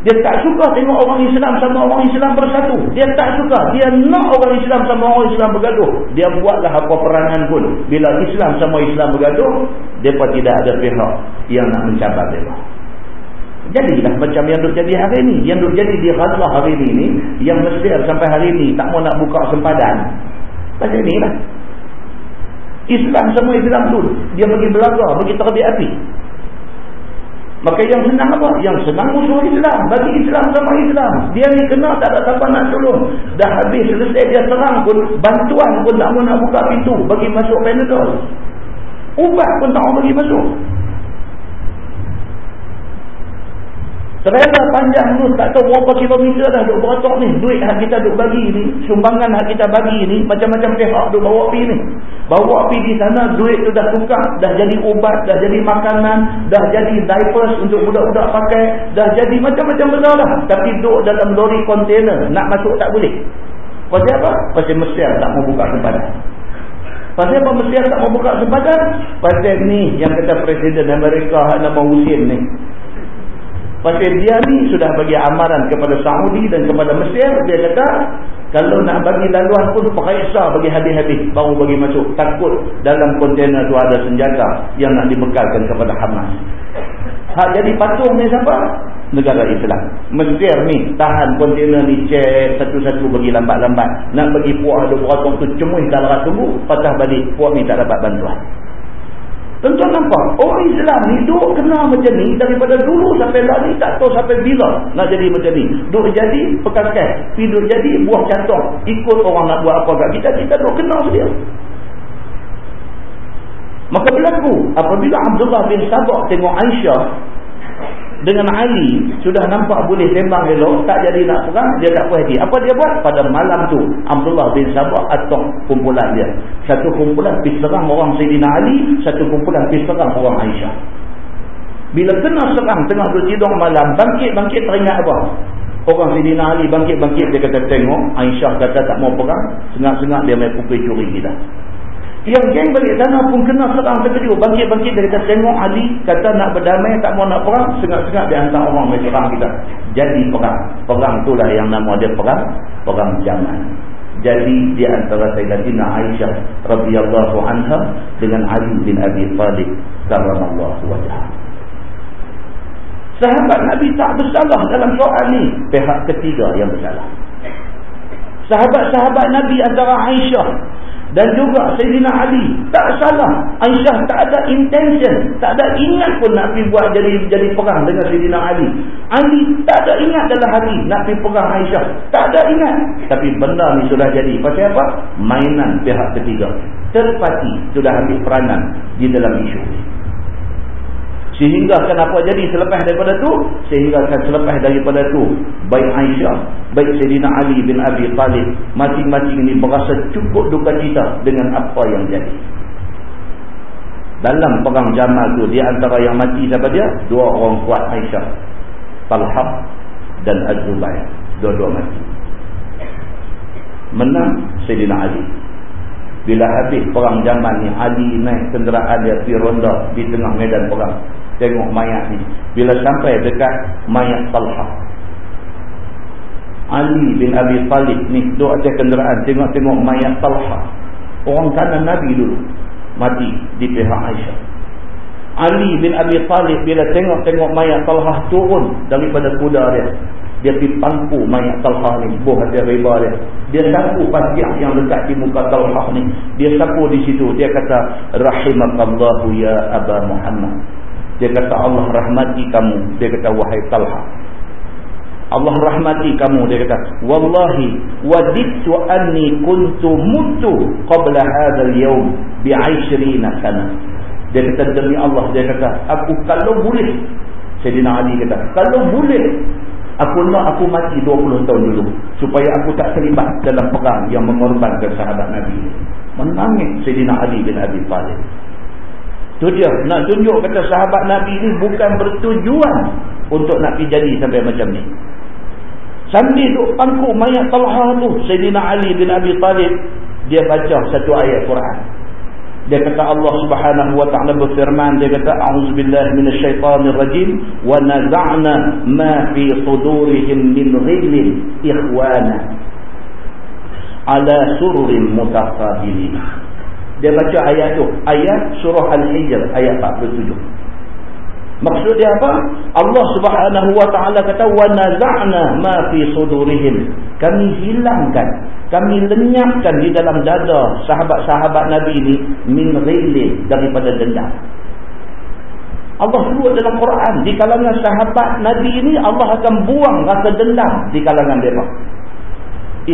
Dia tak suka tengok orang Islam sama orang Islam bersatu. Dia tak suka. Dia nak orang Islam sama orang Islam bergaduh. Dia buatlah apa perangan pun. Bila Islam sama Islam bergaduh, mereka tidak ada pihak yang nak mencabar mereka. Jadilah macam yang duk jadi hari ini. Yang duk jadi di Ghazlah hari ini, yang Mesir sampai hari ini tak mau nak buka sempadan. Macam inilah. Islam semua Islam tu dia pergi belaga pergi terbit api Maka yang senang apa? Yang senang musuh Islam. Bagi Islam sama Islam. Dia ni kena tak ada siapa nak tolong. Dah habis selesai dia serang pun. Bantuan pun tak mau nak buka pintu. Bagi masuk Panadol. Ubat pun tak mau bagi masuk. Terlalu panjang tu tak tahu berapa kilometer dah duk beratok ni. Duit hak kita duk bagi ni. Sumbangan hak kita bagi ni. Macam-macam pihak duk bawa pergi ni. Bawa pergi di sana duit tu dah tukar. Dah jadi ubat. Dah jadi makanan. Dah jadi diapers untuk budak-budak pakai. Dah jadi macam-macam benda lah. Tapi duk dalam lori kontainer. Nak masuk tak boleh. Pasal apa? Pasal Mesir tak mau buka sempadan. Pasal apa Mesir tak mau buka sempadan? Pasal ni yang kata Presiden Amerika nama Husin ni. Pasal dia ni sudah bagi amaran kepada Saudi dan kepada Mesir. Dia kata, kalau nak bagi laluan pun periksa bagi habis-habis. Baru bagi masuk. Takut dalam kontainer tu ada senjata yang nak dibekalkan kepada Hamas. Hak jadi patung ni siapa? Negara Islam. Mesir ni tahan kontainer ni cek satu-satu bagi lambat-lambat. Nak bagi puak ada beratung tu cemuih dalam tunggu. Patah balik puak ni tak dapat bantuan. Tuan-tuan nampak, orang Islam ni duk kena macam ni daripada dulu sampai lah ni tak tahu sampai bila nak jadi macam ni. Duk jadi pekakai, pergi duk jadi buah cantok. Ikut orang nak buat apa kat kita, kita duk kena sedia. Maka berlaku, apabila Abdullah bin Sabah tengok Aisyah dengan Ali sudah nampak boleh tembak elok tak jadi nak perang dia tak puas hati. Apa dia buat? Pada malam tu Abdullah bin Sabah atau kumpulan dia. Satu kumpulan pergi serang orang Sayyidina Ali satu kumpulan pergi serang orang Aisyah. Bila kena serang tengah tidur malam bangkit-bangkit teringat apa? Orang Sayyidina Ali bangkit-bangkit dia kata tengok Aisyah kata tak mau perang. Sengat-sengat dia main pukul curi kita yang geng balik sana pun kena serang terkejut. Bangkit-bangkit dia kata tengok Ali. Kata nak berdamai tak mau nak perang. Sengat-sengat dia hantar orang main serang kita. Jadi perang. Perang itulah yang nama dia perang. Perang zaman. Jadi di antara Sayyidatina Aisyah radhiyallahu anha dengan Ali bin Abi Talib karramallahu wajhah. Sahabat Nabi tak bersalah dalam soal ni. Pihak ketiga yang bersalah. Sahabat-sahabat Nabi antara Aisyah dan juga Sayyidina Ali tak salah. Aisyah tak ada intention tak ada ingat pun nak pergi buat jadi jadi perang dengan Sayyidina Ali. Ali tak ada ingat dalam hati nak pergi perang Aisyah. Tak ada ingat. Tapi benda ni sudah jadi. Pasal apa? Mainan pihak ketiga. Terpati sudah ambil peranan di dalam isu Sehingga kenapa jadi selepas daripada tu? Sehingga kan selepas daripada tu, baik Aisyah, baik Sayyidina Ali bin Abi Talib, masing-masing ini berasa cukup duka cita dengan apa yang jadi. Dalam perang Jamal tu, di antara yang mati siapa dia? Dua orang kuat Aisyah. Talhab dan Az-Zubayr. Dua-dua mati. Menang Sayyidina Ali. Bila habis perang Jamal ni, Ali naik kenderaan dia pergi ronda di tengah medan perang tengok mayat ni. Bila sampai dekat mayat Talha. Ali bin Abi Talib ni duduk atas kenderaan tengok-tengok mayat Talha. Orang kanan Nabi dulu mati di pihak Aisyah. Ali bin Abi Talib bila tengok-tengok mayat Talha turun daripada kuda dia. Dia pergi pangku mayat Talha ni buah hati riba dia. Dia sapu pasir yang dekat di muka Talha ni. Dia sapu di situ. Dia kata rahimakallahu ya Aba Muhammad dia kata Allah rahmati kamu. Dia kata wahai Talha. Allah rahmati kamu. Dia kata wallahi wadittu anni kuntu mutu qabla hadzal yawm bi 20 sana. Dia kata demi Allah dia kata aku kalau boleh Sayyidina Ali kata kalau boleh aku nak aku mati 20 tahun dulu supaya aku tak terlibat dalam perang yang mengorbankan sahabat Nabi. Menangis Sayyidina Ali bin Abi Thalib. Itu dia. Nak tunjuk kata sahabat Nabi ni bukan bertujuan untuk nak pergi jadi sampai macam ni. Sambil duk pangku mayat Talha tu. Sayyidina Ali bin Abi Talib. Dia baca satu ayat Quran. Dia kata Allah subhanahu wa ta'ala berfirman. Dia kata A'udzubillah minasyaitanirrajim. Wa naza'na ma fi sudurihim min ghillin ikhwana. Ala sururin mutafabilin dia baca ayat tu. Ayat surah al-hijr ayat 47 maksud dia apa? Allah Subhanahu wa taala kata wa nazana ma fi sudurihim. Kami hilangkan kami lenyapkan di dalam dada sahabat-sahabat nabi ini min ghilli daripada dendam. Allah sebut dalam Quran di kalangan sahabat nabi ini Allah akan buang rasa dendam di kalangan mereka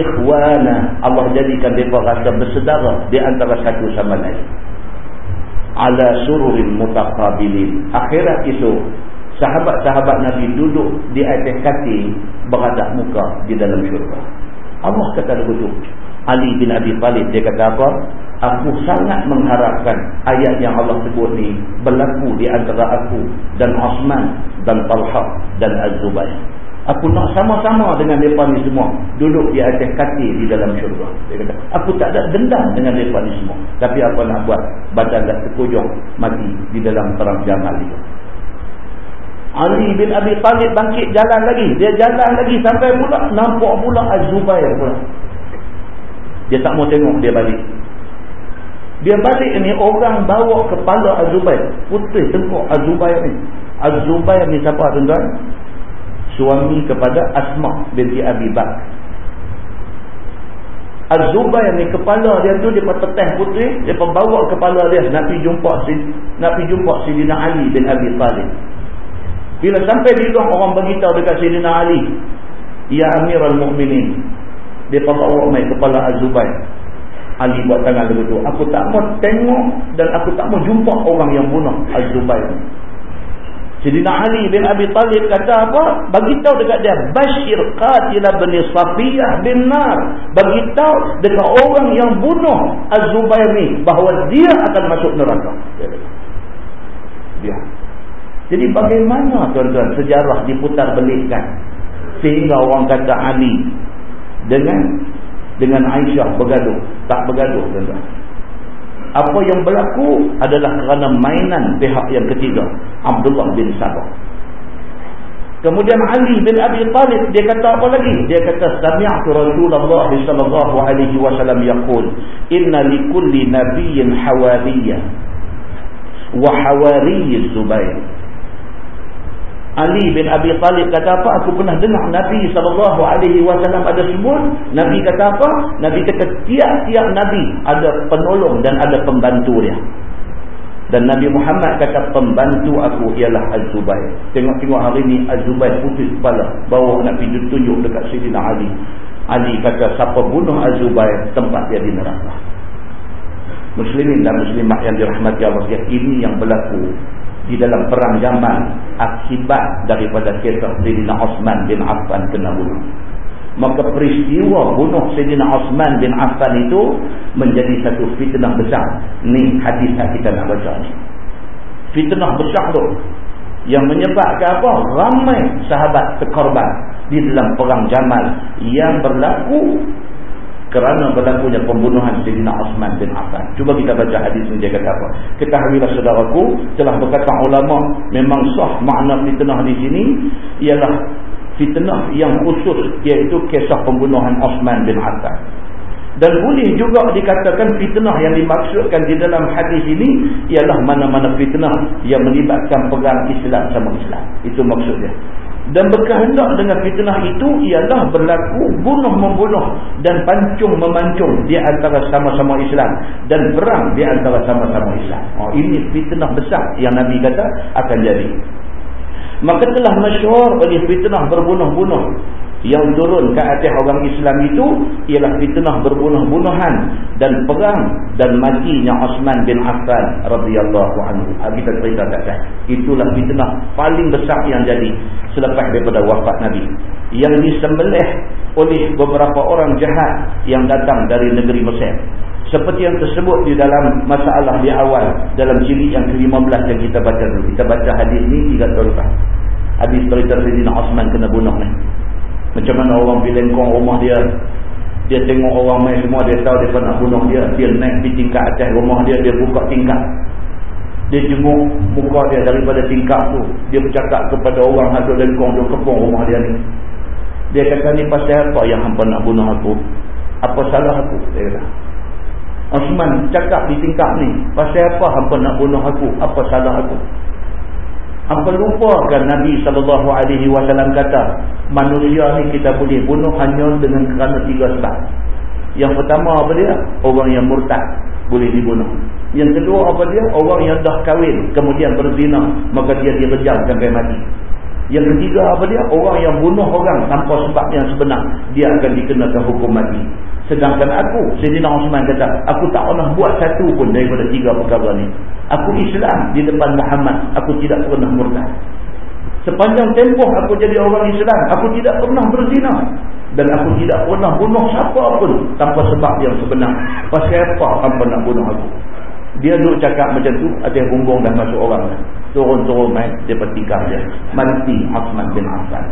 ikhwana Allah jadikan mereka rasa bersedara di antara satu sama lain ala sururin mutaqabilin akhirat itu sahabat-sahabat Nabi duduk di atas kaki berhadap muka di dalam syurga Allah kata begitu Ali bin Abi Talib dia kata apa? Aku sangat mengharapkan ayat yang Allah sebut ni berlaku di antara aku dan Osman dan Talha dan Az-Zubayr. Aku nak sama-sama dengan mereka ni semua duduk di atas kaki di dalam syurga. Dia kata, aku tak ada dendam dengan mereka ni semua. Tapi apa nak buat? Badan dah terkujung mati di dalam perang Jamal itu. Ali bin Abi Talib bangkit jalan lagi. Dia jalan lagi sampai pula nampak pula Az-Zubayr pula. Dia tak mau tengok dia balik. Dia balik ni orang bawa kepala Az-Zubair. Putih tengok Az-Zubair ni. Az-Zubair ni siapa tuan-tuan? Suami kepada Asma binti Abi Bak. Az-Zubair ni kepala dia tu dia teteh putih. Dia bawa kepala dia nak pergi jumpa, nak pergi jumpa Sidina Ali bin Abi Talib. Bila sampai di luar orang beritahu dekat Sidina Ali. Ya Amirul Mukminin dia bawa mai kepala Az-Zubair Ali buat tangan begitu aku tak mau tengok dan aku tak mau jumpa orang yang bunuh Az-Zubair Sayyidina Ali bin Abi Talib kata apa? Bagi tahu dekat dia bashir qatil bin Safiyah bin nar. Bagi tahu dekat orang yang bunuh Az-Zubair ni bahawa dia akan masuk neraka. Dia. Jadi bagaimana tuan-tuan sejarah diputar belikkan sehingga orang kata Ali dengan dengan Aisyah bergaduh. Tak bergaduh tuan-tuan apa yang berlaku adalah kerana mainan pihak yang ketiga Abdullah bin Sabah. Kemudian Ali bin Abi Talib dia kata apa lagi? Dia kata sami'tu Rasulullah sallallahu alaihi wasallam yaqul inna likulli nabiyyin hawariyah wa hawariyy Zubair Ali bin Abi Talib kata apa? Aku pernah dengar Nabi SAW ada sebut. Nabi kata apa? Nabi kata tiap-tiap Nabi ada penolong dan ada pembantu dia. Dan Nabi Muhammad kata pembantu aku ialah Az-Zubair. Tengok-tengok hari ni Az-Zubair putih kepala. Bawa nak pergi tunjuk dekat Sidina Ali. Ali kata siapa bunuh Az-Zubair tempat dia di neraka. Muslimin dan muslimat yang dirahmati Allah. Ini yang berlaku di dalam perang zaman akibat daripada kisah Sayyidina Osman bin Affan kena bunuh. Maka peristiwa bunuh Sayyidina Osman bin Affan itu menjadi satu fitnah besar. Ni hadis yang kita nak baca ni. Fitnah besar tu. Yang menyebabkan apa? Ramai sahabat terkorban di dalam perang Jamal yang berlaku kerana berlakunya pembunuhan Sayyidina Osman bin Affan. Cuba kita baca hadis ini dia kata apa. Ketahuilah saudaraku, telah berkata ulama memang sah makna fitnah di sini ialah fitnah yang khusus iaitu kisah pembunuhan Osman bin Affan. Dan boleh juga dikatakan fitnah yang dimaksudkan di dalam hadis ini ialah mana-mana fitnah yang melibatkan pegang Islam sama Islam. Itu maksudnya dan berkehendak dengan fitnah itu ialah berlaku bunuh-membunuh dan pancung-memancung di antara sama-sama Islam dan perang di antara sama-sama Islam. Oh, ini fitnah besar yang Nabi kata akan jadi. Maka telah masyhur oleh fitnah berbunuh-bunuh yang turun ke atas orang Islam itu ialah fitnah berbunuh-bunuhan dan perang dan matinya Osman bin Affan radhiyallahu anhu. Ha, kita cerita tak Itulah fitnah paling besar yang jadi selepas daripada wafat Nabi. Yang disembelih oleh beberapa orang jahat yang datang dari negeri Mesir. Seperti yang tersebut di dalam masalah di awal dalam jilid yang ke-15 yang kita baca dulu. Kita baca hadis ni tiga tahun lepas. Hadis cerita Sayyidina Osman kena bunuh ni. Macam mana orang bilengkong rumah dia. Dia tengok orang main semua. Dia tahu dia nak bunuh dia. Dia naik di tingkat atas rumah dia. Dia buka tingkat. Dia jenguk muka dia daripada tingkat tu. Dia bercakap kepada orang ada lengkong. Dia kepung rumah dia ni. Dia kata ni pasal apa yang hampa nak bunuh aku. Apa salah aku. Dia kata. Osman cakap di tingkat ni. Pasal apa hampa nak bunuh aku. Apa salah aku. Apa lupakan Nabi SAW kata, manusia ni kita boleh bunuh hanya dengan kerana tiga sebab. Yang pertama apa dia? Orang yang murtad boleh dibunuh. Yang kedua apa dia? Orang yang dah kahwin kemudian berzina maka dia direjam sampai mati. Yang ketiga apa dia? Orang yang bunuh orang tanpa sebab yang sebenar dia akan dikenakan hukum mati. Sedangkan aku, Sayyidina Osman kata, aku tak pernah buat satu pun daripada tiga perkara ni. Aku Islam di depan Muhammad, aku tidak pernah murtad. Sepanjang tempoh aku jadi orang Islam, aku tidak pernah berzina. Dan aku tidak pernah bunuh siapa pun tanpa sebab yang sebenar. Pasal apa hampa nak bunuh aku? Dia duduk cakap macam tu, ada bumbung dah masuk orang. Turun-turun main, dia petikam dia. Mati Osman bin Affan.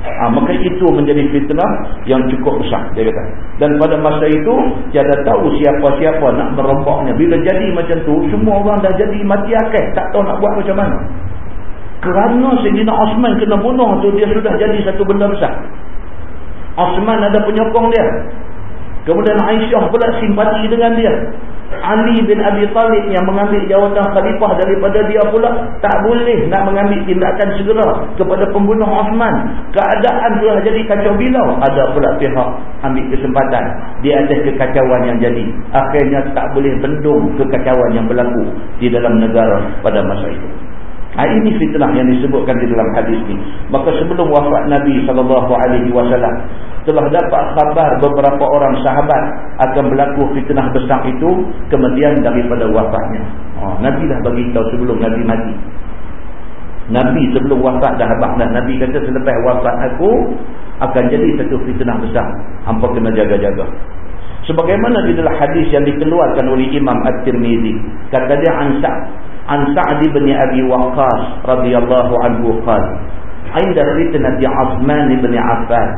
Ha, maka itu menjadi fitnah yang cukup besar dia kata. Dan pada masa itu tiada tahu siapa-siapa nak merombaknya. Bila jadi macam tu semua orang dah jadi mati akal, tak tahu nak buat macam mana. Kerana Sayyidina Osman kena bunuh tu dia sudah jadi satu benda besar. Osman ada penyokong dia. Kemudian Aisyah pula simpati dengan dia. Ali bin Abi Talib yang mengambil jawatan khalifah daripada dia pula tak boleh nak mengambil tindakan segera kepada pembunuh Osman. Keadaan telah jadi kacau bilau. Ada pula pihak ambil kesempatan di atas kekacauan yang jadi. Akhirnya tak boleh bendung kekacauan yang berlaku di dalam negara pada masa itu. Ha, ini fitnah yang disebutkan di dalam hadis ini. Maka sebelum wafat Nabi SAW telah dapat khabar beberapa orang sahabat akan berlaku fitnah besar itu kemudian daripada wafatnya. Ha, Nabi dah bagi tahu sebelum Nabi mati. Nabi sebelum wafat dah dah. Nabi kata selepas wafat aku akan jadi satu fitnah besar. Hampa kena jaga-jaga. Sebagaimana di dalam hadis yang dikeluarkan oleh Imam At-Tirmizi. Kata dia Ansar. عن سعد بن أبي وقاص رضي الله عنه قال عند فتنة عثمان بن عفان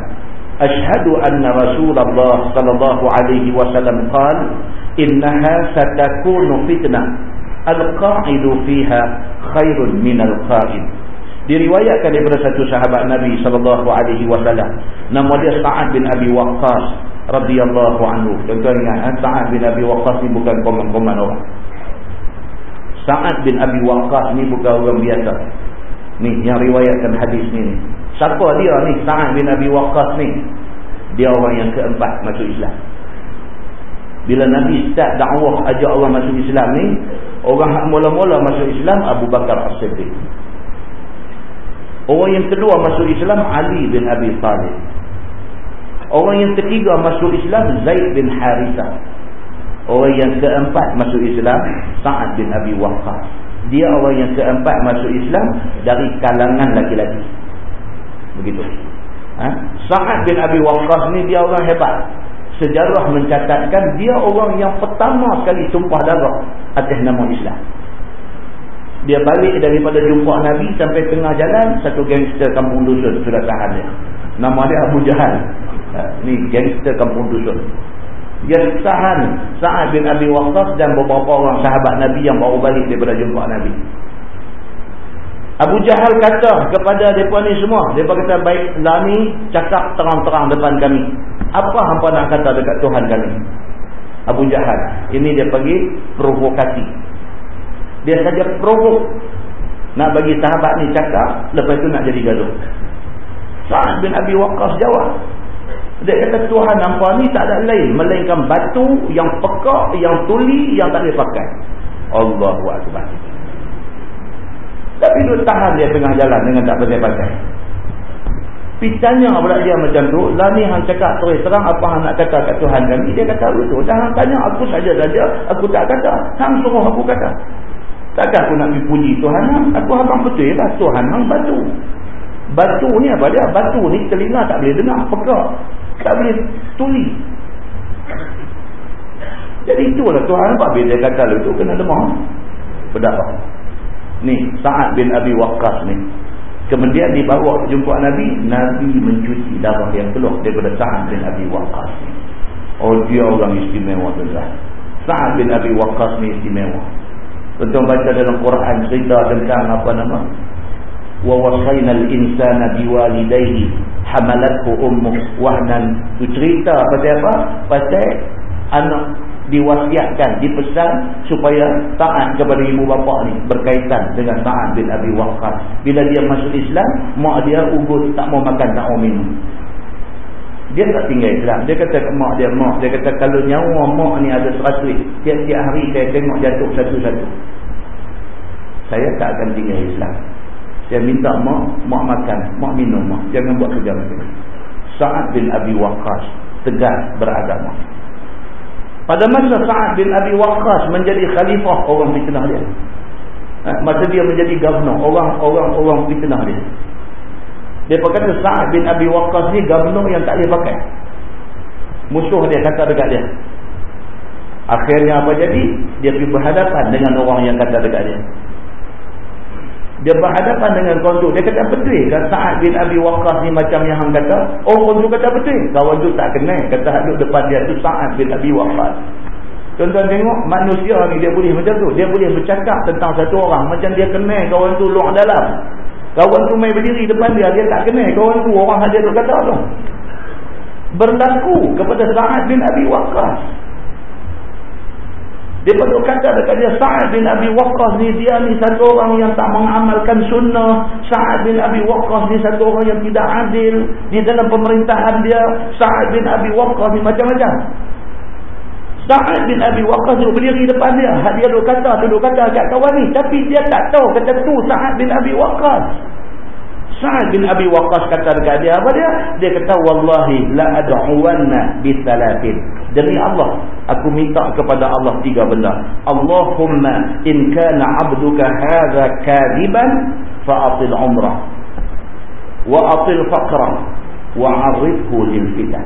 أشهد أن رسول الله صلى الله عليه وسلم قال إنها ستكون فتنة القاعد فيها خير من القائد diriwayatkan daripada satu sahabat Nabi sallallahu alaihi wasallam nama dia Sa'ad bin Abi Waqqas radhiyallahu anhu tuan-tuan ingat Sa'ad bin Abi Waqqas ni bukan komen-komen orang Sa'ad bin Abi Waqqas ni bukan orang biasa. Ni yang riwayatkan hadis ni. Siapa dia ni? Sa'ad bin Abi Waqqas ni. Dia orang yang keempat masuk Islam. Bila Nabi start dakwah ajak orang masuk Islam ni, orang yang mula-mula masuk Islam Abu Bakar As-Siddiq. Orang yang kedua masuk Islam Ali bin Abi Talib. Orang yang ketiga masuk Islam Zaid bin Harithah. Orang yang keempat masuk Islam Sa'ad bin Abi Waqqas. Dia orang yang keempat masuk Islam dari kalangan laki-laki. Begitu. Ha? Sa'ad bin Abi Waqqas ni dia orang hebat. Sejarah mencatatkan dia orang yang pertama sekali tumpah darah atas nama Islam. Dia balik daripada jumpa Nabi sampai tengah jalan satu gangster kampung dusun sudah tahan dia. Nama dia Abu Jahal. Ha, ni gangster kampung dusun yang tahan Sa'ad bin Abi Waqqas dan beberapa orang sahabat Nabi yang baru balik daripada jumpa Nabi. Abu Jahal kata kepada mereka ni semua, mereka kata baiklah ni cakap terang-terang depan kami. Apa hampa nak kata dekat Tuhan kami? Abu Jahal. Ini dia pergi provokasi. Dia saja provok. Nak bagi sahabat ni cakap, lepas tu nak jadi gaduh. Sa'ad bin Abi Waqqas jawab. Dia kata Tuhan nampak ni tak ada lain. Melainkan batu yang pekak, yang tuli, yang tak boleh pakai. Allahu Akbar. Tapi dia tahan dia tengah jalan dengan tak boleh pakai. Pitanya pula dia macam tu. Lah ni hang cakap terus terang apa hang nak kata kat Tuhan kami. Dia kata betul. Jangan tanya aku saja-saja. Aku tak kata. Hang suruh aku kata. Takkan aku nak dipuji Tuhan hang. Aku abang betul lah. Tuhan hang batu. Batu ni apa dia? Batu ni telinga tak boleh dengar. Pekak. Tak boleh tuli. Jadi itulah Tuhan nampak bila dia kata itu kena demam. Berdarah. Ni Sa'ad bin Abi Waqqas ni. Kemudian dibawa jumpa Nabi. Nabi mencuci darah yang keluar daripada Sa'ad bin Abi Waqqas ni. Oh dia orang istimewa tuan Sa'ad bin Abi Waqqas ni istimewa. Tentu baca dalam Quran cerita tentang apa nama? Wa wasainal insana biwalidayhi hamalathu ummuh wahnan cerita pasal apa pasal anak diwasiatkan dipesan supaya taat kepada ibu bapa ni berkaitan dengan Sa'ad bin Abi Waqqas bila dia masuk Islam mak dia ugut tak mau makan tak mau minum Dia tak tinggal Islam. Dia kata mak dia, mak. Dia kata kalau nyawa mak ni ada seratus. Tiap-tiap hari saya tengok jatuh satu-satu. Saya tak akan tinggal Islam. Saya minta mak, mak makan. Mak minum mak. Jangan buat kerja macam ni. Sa'ad bin Abi Waqqas tegas beragama. Pada masa Sa'ad bin Abi Waqqas menjadi khalifah orang fitnah dia. Ha, masa dia menjadi governor, orang-orang orang fitnah dia. Dia berkata Sa'ad bin Abi Waqqas ni governor yang tak boleh pakai. Musuh dia kata dekat dia. Akhirnya apa jadi? Dia pergi berhadapan dengan orang yang kata dekat dia. Dia berhadapan dengan kawan tu. Dia kata betul kan Sa'ad bin Abi Waqqas ni macam yang hang kata. Oh kawan tu kata betul. Kawan tu tak kenal. Kata duduk depan dia tu Sa'ad bin Abi Waqqas. Tuan-tuan tengok manusia ni dia boleh macam tu. Dia boleh bercakap tentang satu orang. Macam dia kenal kawan tu luar dalam. Kawan tu main berdiri depan dia, dia tak kenal kawan tu orang hadir kata tu. Berlaku kepada Sa'ad bin Abi Waqqas. Dia perlu kata dekat dia Sa'ad bin Abi Waqqas ni dia ni satu orang yang tak mengamalkan sunnah. Sa'ad bin Abi Waqqas ni satu orang yang tidak adil di dalam pemerintahan dia. Sa'ad bin Abi Waqqas ni macam-macam. Sa'ad bin Abi Waqqas duduk berdiri depan dia. Dia duduk kata, duduk kata kat kawan ni. Tapi dia tak tahu kata tu Sa'ad bin Abi Waqqas. Sa'ad bin Abi Waqqas kata dekat dia apa dia? Dia kata, Wallahi la ad'uwanna bisalatin. Demi Allah, aku minta kepada Allah tiga benda. Allahumma in kana abduka hadha kadiban fa'atil umrah. Wa'atil faqrah. Wa'arifhu lil fitan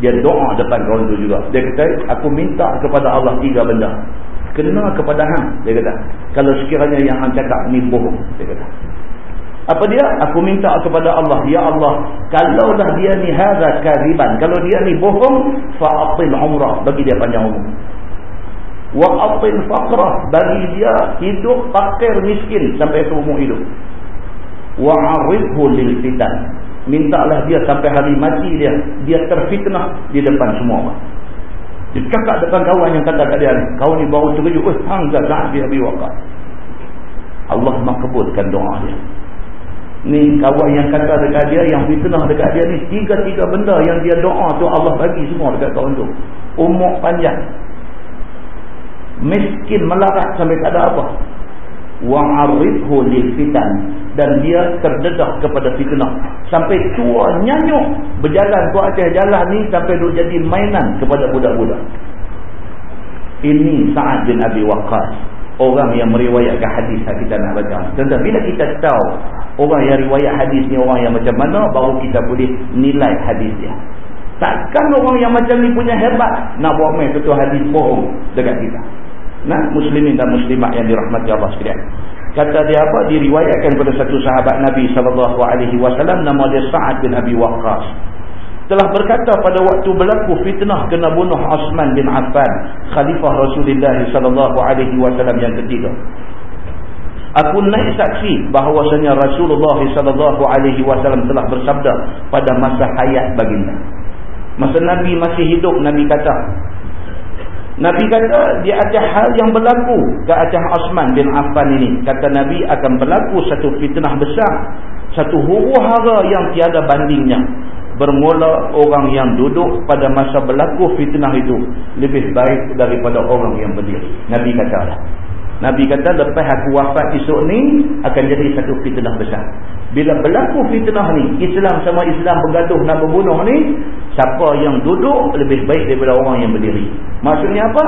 dia doa depan tu juga dia kata aku minta kepada Allah tiga benda kena kepada hang dia kata kalau sekiranya yang hang cakap ni bohong dia kata apa dia? Aku minta kepada Allah ya Allah kalau dah dia ni hadza kadiban kalau dia ni bohong fa'atil umrah bagi dia panjang umur. Wa'atil faqrah bagi dia hidup fakir miskin sampai seumur hidup. Wa'arifhu lil fitan mintalah dia sampai hari mati dia dia terfitnah di depan semua orang. Dia cakap depan kawan yang kata kat dia kawan ni baru terkejut eh hang gazah dia habis wakar Allah makbulkan doa dia ni kawan yang kata dekat dia yang fitnah dekat dia ni tiga-tiga benda yang dia doa tu Allah bagi semua dekat kawan tu. Umur panjang. Miskin melarat sampai tak ada apa. Wa'arifhu lil fitan dan dia terdedah kepada fitnah. Sampai tua nyanyuk berjalan ke atas jalan ni sampai duk jadi mainan kepada budak-budak. Ini Sa'ad bin Abi Waqqas orang yang meriwayatkan hadis yang kita nak baca tentang bila kita tahu orang yang riwayat hadis ni orang yang macam mana baru kita boleh nilai hadis dia takkan orang yang macam ni punya hebat nak buat main satu hadis bohong dekat kita Nah, muslimin dan muslimat yang dirahmati Allah sekalian. Kata dia apa? Diriwayatkan kepada satu sahabat Nabi wasallam nama dia Sa'ad bin Abi Waqqas. Telah berkata pada waktu berlaku fitnah kena bunuh Osman bin Affan, khalifah Rasulullah sallallahu alaihi wasallam yang ketiga. Aku naik saksi bahawasanya Rasulullah sallallahu alaihi wasallam telah bersabda pada masa hayat baginda. Masa Nabi masih hidup Nabi kata, Nabi kata di atas hal yang berlaku ke atas Osman bin Affan ini. Kata Nabi akan berlaku satu fitnah besar. Satu huru hara yang tiada bandingnya. Bermula orang yang duduk pada masa berlaku fitnah itu. Lebih baik daripada orang yang berdiri. Nabi kata Nabi kata lepas aku wafat esok ni akan jadi satu fitnah besar. Bila berlaku fitnah ni, Islam sama Islam bergaduh nak membunuh ni, siapa yang duduk lebih baik daripada orang yang berdiri. Maksudnya apa?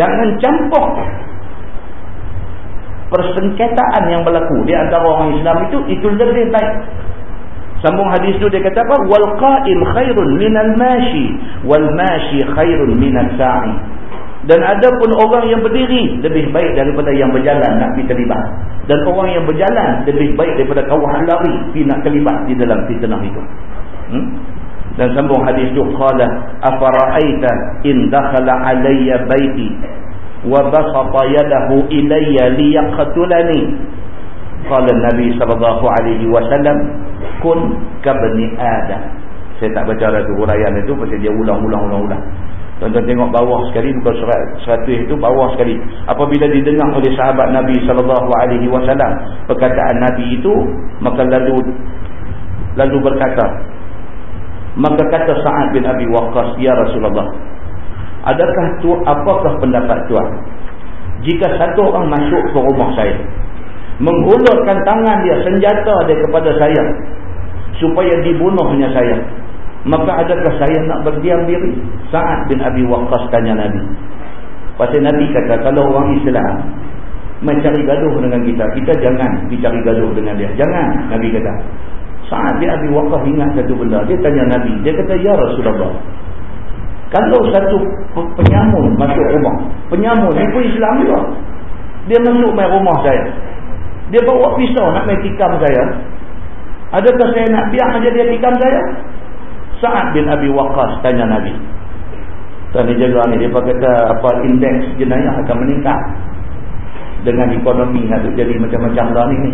Jangan campur persengketaan yang berlaku di antara orang Islam itu itu lebih baik. Sambung hadis tu dia kata apa? Wal qa'im khairun minal mashi wal mashi khairun minas sa'i. Dan ada pun orang yang berdiri lebih baik daripada yang berjalan nak pergi terlibat. Dan orang yang berjalan lebih baik daripada kawan lari pergi nak terlibat di dalam fitnah itu. Hmm? Dan sambung hadis itu qala afara'aita in dakhala alayya baiti wa basata yadahu ilayya liyaqtulani. Qala Nabi wasallam kun kabni adam. Saya tak baca lagi huraian itu pasal dia ulang-ulang-ulang-ulang. Tuan-tuan tengok bawah sekali bukan surat seratus itu bawah sekali. Apabila didengar oleh sahabat Nabi wasallam perkataan Nabi itu maka lalu lalu berkata Maka kata Sa'ad bin Abi Waqqas, Ya Rasulullah, adakah tu apakah pendapat tuan? Jika satu orang masuk ke rumah saya, mengulurkan tangan dia, senjata dia kepada saya, supaya dibunuhnya saya, maka adakah saya nak berdiam diri? Sa'ad bin Abi Waqqas tanya Nabi. Pasal Nabi kata, kalau orang Islam mencari gaduh dengan kita, kita jangan dicari gaduh dengan dia. Jangan, Nabi kata. Saat dia Abi Waqqah ingat satu benda. Dia tanya Nabi. Dia kata, Ya Rasulullah. Kalau satu penyamun masuk rumah. Penyamun ni pun Islam juga. Dia masuk main rumah saya. Dia bawa pisau nak main tikam saya. Adakah saya nak biar aja dia tikam saya? Sa'ad bin Abi Waqqas tanya Nabi. Tanya jaga ni. Dia kata apa indeks jenayah akan meningkat. Dengan ekonomi yang jadi macam-macam dah ni.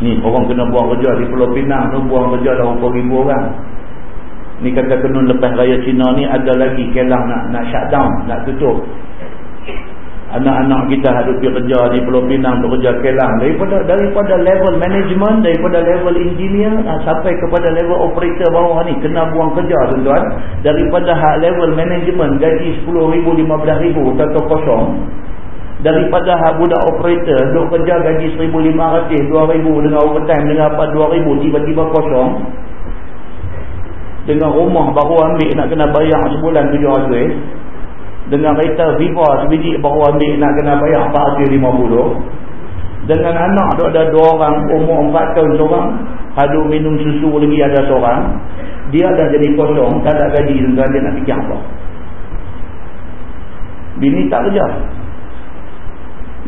Ni orang kena buang kerja di Pulau Pinang tu buang kerja dah berapa ribu orang. Ni kata kena lepas raya Cina ni ada lagi kelang nak nak shutdown, nak tutup. Anak-anak kita hadap pergi kerja di Pulau Pinang tu kerja kelang. Daripada daripada level management, daripada level engineer sampai kepada level operator bawah ni kena buang kerja tuan-tuan. Daripada hak level management gaji 10,000 15,000 atau kosong. Daripada hak budak operator duk kerja gaji 1500 2000 dengan overtime dengan apa 2000 tiba-tiba kosong. Dengan rumah baru ambil nak kena bayar sebulan 700 dengan kereta Viva sebiji baru ambil nak kena bayar 450 dengan anak tu ada dua orang umur 4 tahun seorang haduk minum susu lagi ada seorang dia dah jadi kosong tak ada gaji dengan dia nak fikir apa bini tak kerja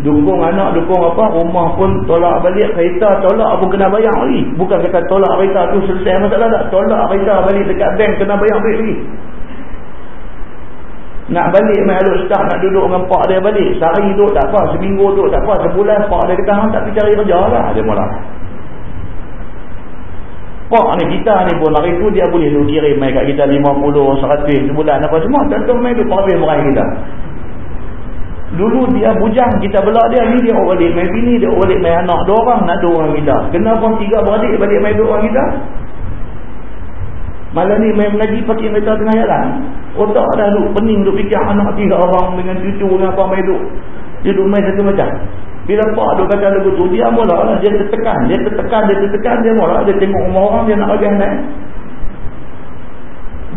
Dukung anak, dukung apa, rumah pun tolak balik, kereta tolak pun kena bayar lagi. Bukan kata tolak kereta tu selesai masalah tak. Tolak kereta balik dekat bank kena bayar balik lagi. Nak balik main aluk staf, nak duduk dengan pak dia balik. Sehari duduk tak apa, seminggu duduk tak apa, sebulan pak dia kata, tak pergi cari kerja lah. Dia mula. Pak ni kita ni pun hari tu dia boleh duduk kirim main kat kita 50, 100 sebulan apa semua. Tentu main duduk habis meraih kita. Dulu dia bujang kita belak dia ni dia balik main bini dia balik main anak dua orang nak dua orang kita. Kenapa tiga beradik balik main dua orang kita? Malam ni main mengaji pakai kereta tengah jalan. Otak dah duk pening duk fikir anak tiga orang dengan cucu dengan apa main duk. Dia duk main satu macam. Bila pak duk kata lagu tu dia mula lah dia tertekan, dia tertekan, dia tertekan dia mula dia tengok rumah orang dia nak bagi naik.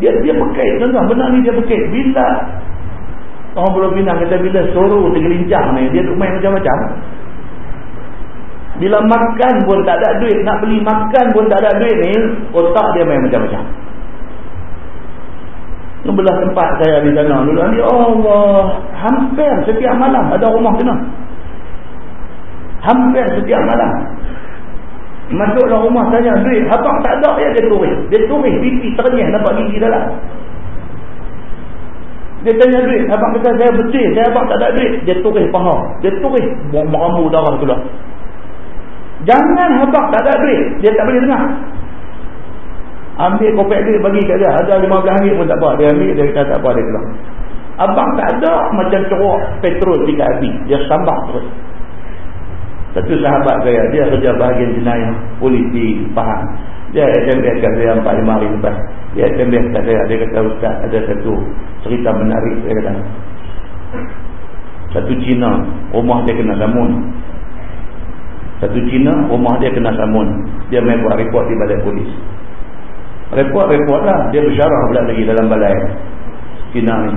Dia dia bekait tuan-tuan benar ni dia bekait. Bila Orang Pulau Pinang kata bila suruh tergelincang ni, dia duk main macam-macam. Bila makan pun tak ada duit, nak beli makan pun tak ada duit ni, otak dia main macam-macam. Belah tempat saya di sana dulu ni Allah hampir setiap malam ada rumah kena hampir setiap malam masuklah rumah saya duit habang tak ada ya dia turis dia turis pipi ternyah nampak gigi dalam dia tanya duit. Abang kata saya betul. Saya abang tak ada duit. Dia turis paha. Dia turis. Meramu darah keluar. Jangan abang tak ada duit. Dia tak boleh dengar. Ambil kopek duit bagi kat dia. Ada lima belah ringgit pun tak apa. Dia ambil. Dia kata tak apa. Dia keluar. Abang tak ada macam ceruk petrol di api. Dia sambak terus. Satu sahabat saya. Dia kerja bahagian jenayah. Polisi. Faham. Dia SMS kat saya 4-5 hari lepas. Dia SMS kat saya. Dia kata Ustaz ada satu cerita menarik. Dia kata. Satu Cina. Rumah dia kena samun. Satu Cina. Rumah dia kena samun. Dia main buat report di balai polis. Report-report lah. Dia bersyarah pula lagi dalam balai. Cina ni.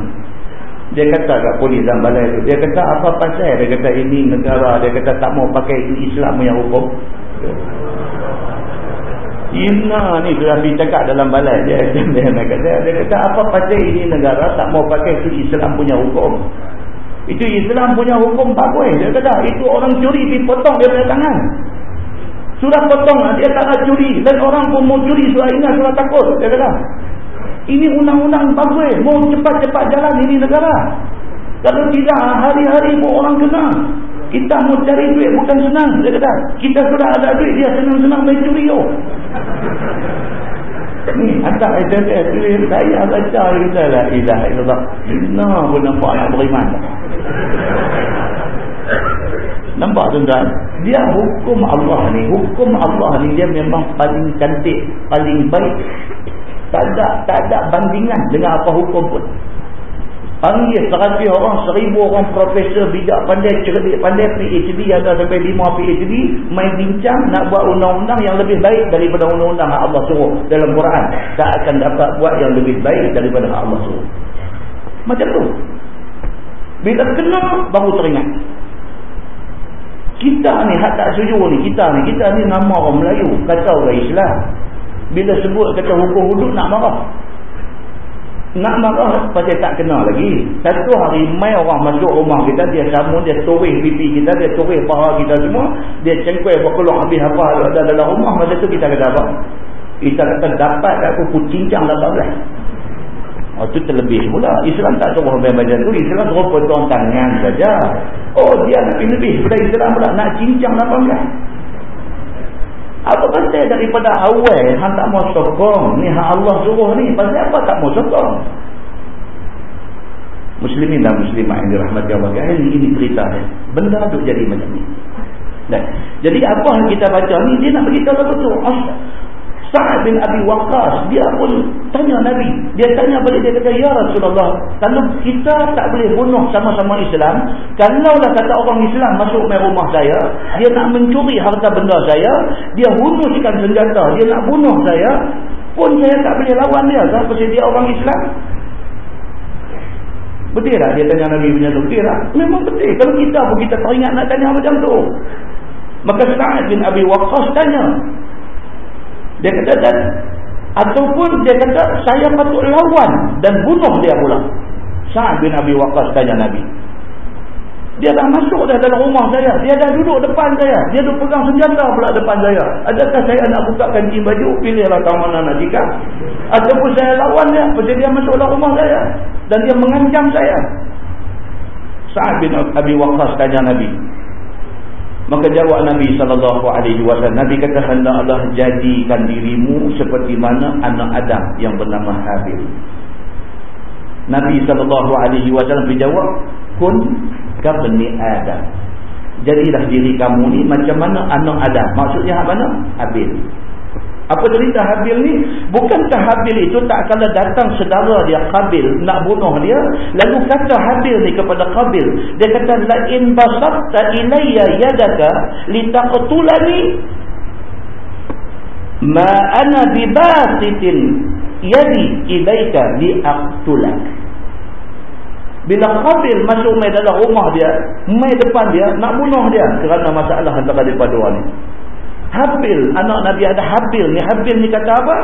Dia kata kat polis dalam balai tu. Dia kata apa pasal? Dia kata ini negara. Dia kata tak mau pakai Islam yang hukum. Cina ni sudah cakap dalam balai dia dia, dia, dia kata apa pasal ini negara tak mau pakai itu Islam punya hukum itu Islam punya hukum bagus dia kata itu orang curi dipotong dia punya tangan sudah potong dia tak nak curi dan orang pun mau curi sudah ingat sudah takut dia kata ini undang-undang bagus mau cepat-cepat jalan ini negara kalau tidak hari-hari pun orang kena kita mau cari duit bukan senang. Dia kata, kita sudah ada duit, dia senang-senang main curi. Oh. Ni, hantar SMS duit. Saya baca, kata, la ilah ilah. Nah, pun nampak nak beriman. Nampak tuan-tuan? Dia hukum Allah ni. Hukum Allah ni dia memang paling cantik, paling baik. Tak ada, tak ada bandingan dengan apa hukum pun. Panggil seratus orang, seribu orang profesor, bijak pandai, cerdik pandai, PhD, ada sampai lima PhD, main bincang nak buat undang-undang yang lebih baik daripada undang-undang Allah suruh dalam Quran. Tak akan dapat buat yang lebih baik daripada Allah suruh. Macam tu. Bila kena, baru teringat. Kita ni, hak tak setuju ni, kita ni, kita ni nama orang Melayu, kata orang Islam. Bila sebut kata hukum hudud, nak marah. Nak marah pasal tak kena lagi. Satu hari mai orang masuk rumah kita, dia samun, dia torih pipi kita, dia torih paha kita semua, dia cengkuai berkeluar habis apa ada dalam rumah, masa tu kita kata apa? Kita kata dapat aku kucincang 18. Oh, itu terlebih pula. Islam tak suruh macam tu. Islam suruh potong tangan saja. Oh, dia nak lebih daripada Islam pula. Nak cincang 18. Apa pasal daripada awal hang tak mau sokong ni hak Allah suruh ni pasal apa tak mau sokong Muslimin dan muslimat yang dirahmati Allah ini, ini cerita dia benda tu jadi macam ni dan, jadi apa yang kita baca ni dia nak beritahu betul Sa'ad bin Abi Waqqas dia pun tanya Nabi. Dia tanya balik dia kata Ya Rasulullah kalau kita tak boleh bunuh sama-sama Islam. Kalaulah kata orang Islam masuk ke rumah saya dia nak mencuri harta benda saya dia hunuskan senjata dia nak bunuh saya pun saya tak boleh lawan dia. Sebab dia orang Islam? Betul tak dia tanya Nabi punya tu? Betul tak? Memang betul. Kalau kita pun kita teringat nak tanya macam tu. Maka Sa'ad bin Abi Waqqas tanya dia kata dan ataupun dia kata saya patut lawan dan bunuh dia pula. Sa'ad bin Abi Waqqas tanya Nabi. Dia dah masuk dah dalam rumah saya. Dia dah duduk depan saya. Dia duduk pegang senjata pula depan saya. Adakah saya nak buka kancing baju? Pilihlah kawan mana nak jika. Ataupun saya lawan dia. Pasal dia masuk dalam rumah saya. Dan dia mengancam saya. Sa'ad bin Abi Waqqas tanya Nabi. Maka jawab Nabi sallallahu alaihi wasallam, Nabi kata hendaklah jadikan dirimu seperti mana anak Adam yang bernama Habil. Nabi sallallahu alaihi wasallam berjawab, kun kabni Adam. Jadilah diri kamu ni macam mana anak Adam. Maksudnya apa mana? Habil. Apa cerita Habil ni? Bukankah Habil itu tak kala datang sedara dia Qabil nak bunuh dia, lalu kata Habil ni kepada Qabil, dia kata la in basatta ilayya yadaka litaqtulani ma ana bibasitin yadi ilayka liaqtulak. Bila Qabil masuk mai dalam rumah dia, mai depan dia nak bunuh dia kerana masalah antara depa dua ni. Habil, anak Nabi ada Habil ni. Habil ni kata apa?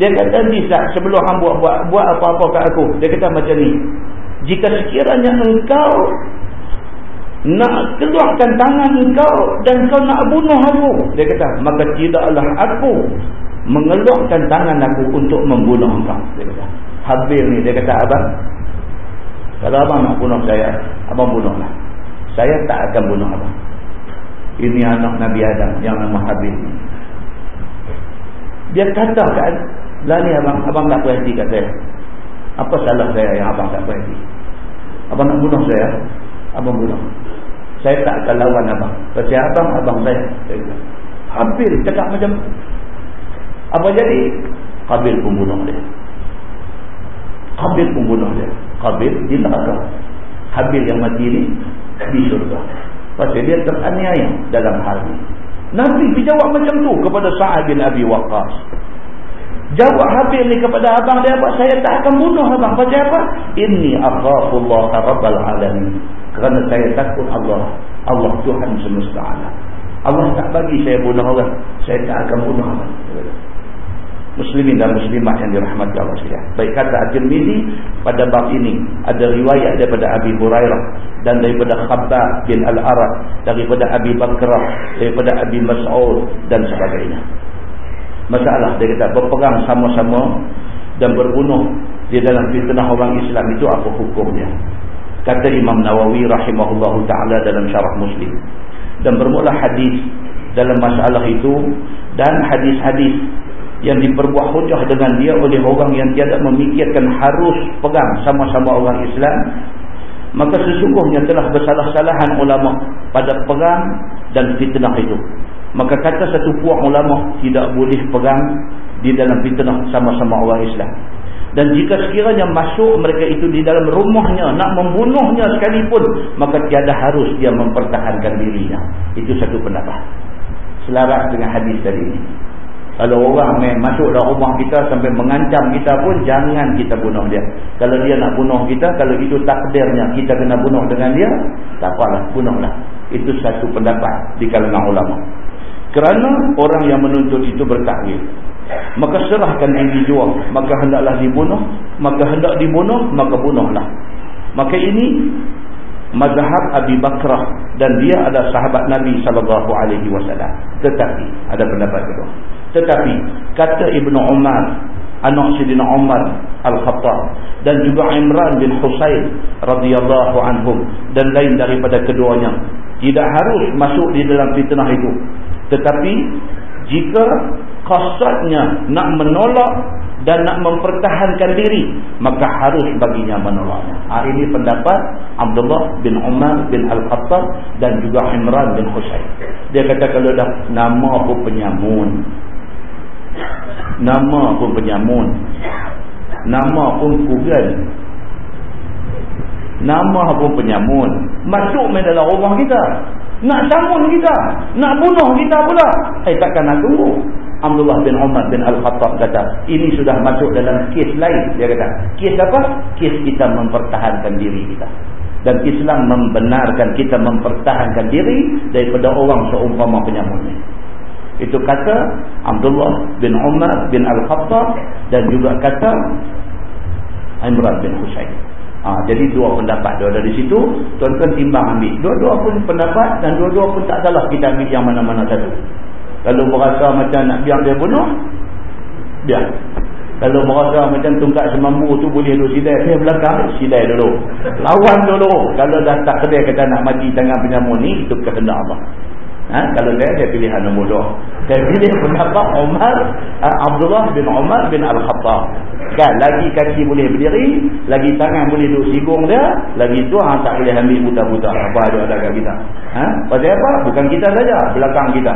Dia kata ni sebelum hang buat buat buat apa-apa kat aku. Dia kata macam ni. Jika sekiranya engkau nak keluarkan tangan engkau dan kau nak bunuh aku. Dia kata, maka tidaklah aku mengeluarkan tangan aku untuk membunuh engkau. Dia kata, Habil ni. Dia kata, abang. Kalau abang nak bunuh saya, abang bunuhlah. Saya tak akan bunuh abang. Ini anak Nabi Adam yang nama Habib. Dia kata kan, lah ni abang, abang tak perhati kat saya. Apa salah saya yang abang tak perhati? Abang nak bunuh saya, abang bunuh. Saya tak akan lawan abang. Pasal abang, abang saya. Habil cakap macam, apa jadi? Habil pembunuh dia. Habil pembunuh dia. Habil di neraka. Habil yang mati ni di surga. Pasal dia teraniaya dalam hal ini. Nabi berjawab macam tu kepada Sa'ad bin Abi Waqqas. Jawab Habib ni kepada abang dia apa? Saya tak akan bunuh abang. Pasal apa? Inni akhafullah rabbal alamin. Kerana saya takut Allah. Allah Tuhan semesta alam. Allah tak bagi saya bunuh orang. Saya tak akan bunuh abang muslimin dan muslimat yang dirahmati Allah sekalian. Baik kata At-Tirmizi pada bab ini ada riwayat daripada Abi Hurairah dan daripada Khabbab bin Al-Arad, daripada Abi Bakrah, daripada Abi Mas'ud dan sebagainya. Masalah dia kata berperang sama-sama dan berbunuh di dalam fitnah orang Islam itu apa hukumnya? Kata Imam Nawawi rahimahullahu taala dalam syarah Muslim. Dan bermula hadis dalam masalah itu dan hadis-hadis yang diperbuat hujah dengan dia oleh orang yang tiada memikirkan harus pegang sama-sama orang Islam maka sesungguhnya telah bersalah-salahan ulama pada perang dan fitnah itu maka kata satu puak ulama tidak boleh pegang di dalam fitnah sama-sama orang Islam. Dan jika sekiranya masuk mereka itu di dalam rumahnya nak membunuhnya sekalipun maka tiada harus dia mempertahankan dirinya. Itu satu pendapat. Selaras dengan hadis tadi ini. Kalau orang main masuk dalam rumah kita sampai mengancam kita pun jangan kita bunuh dia. Kalau dia nak bunuh kita, kalau itu takdirnya kita kena bunuh dengan dia, tak apalah, bunuhlah. Itu satu pendapat di kalangan ulama. Kerana orang yang menuntut itu bertakwil maka serahkan diri jua maka hendaklah dibunuh maka hendak dibunuh maka bunuhlah maka ini mazhab Abi Bakrah dan dia adalah sahabat Nabi sallallahu alaihi wasallam tetapi ada pendapat kedua tetapi kata Ibnu Umar anak Sidina Umar Al-Khattab dan juga Imran bin Husain radhiyallahu anhum dan lain daripada keduanya tidak harus masuk di dalam fitnah itu. Tetapi jika qasadnya nak menolak dan nak mempertahankan diri maka harus baginya menolaknya. Ha, ini pendapat Abdullah bin Umar bin Al-Khattab dan juga Imran bin Husayn dia kata kalau dah nama pun penyamun nama pun penyamun nama pun kugal nama pun penyamun masuk main dalam rumah kita nak samun kita nak bunuh kita pula eh takkan nak tunggu Abdullah bin Umar bin Al-Khattab kata, ini sudah masuk dalam kes lain. Dia kata, kes apa? Kes kita mempertahankan diri kita. Dan Islam membenarkan kita mempertahankan diri daripada orang seumpama penyamunnya. Itu kata Abdullah bin Umar bin Al-Khattab dan juga kata Imran bin Husayn. Ha, jadi dua pendapat dia ada di situ. Tuan-tuan timbang ambil. Dua-dua pun pendapat dan dua-dua pun tak salah kita ambil yang mana-mana satu. Kalau berasa macam nak biar dia bunuh, biar. Kalau berasa macam tungkat semambu tu boleh duduk sidai, saya belakang, sidai dulu. Lawan dulu. Kalau dah tak kedai kata nak mati tangan penyamun ni, itu kehendak Allah. Ha? Kalau saya, saya pilihan nombor dua. Saya pilih pendapat Umar, uh, Abdullah bin Umar bin Al-Khattab. Kan, lagi kaki boleh berdiri, lagi tangan boleh duduk sigung dia, lagi tu ha, tak boleh ambil buta-buta. Apa ada ada kat kita. Ha? Pasal apa? Bukan kita saja, belakang kita.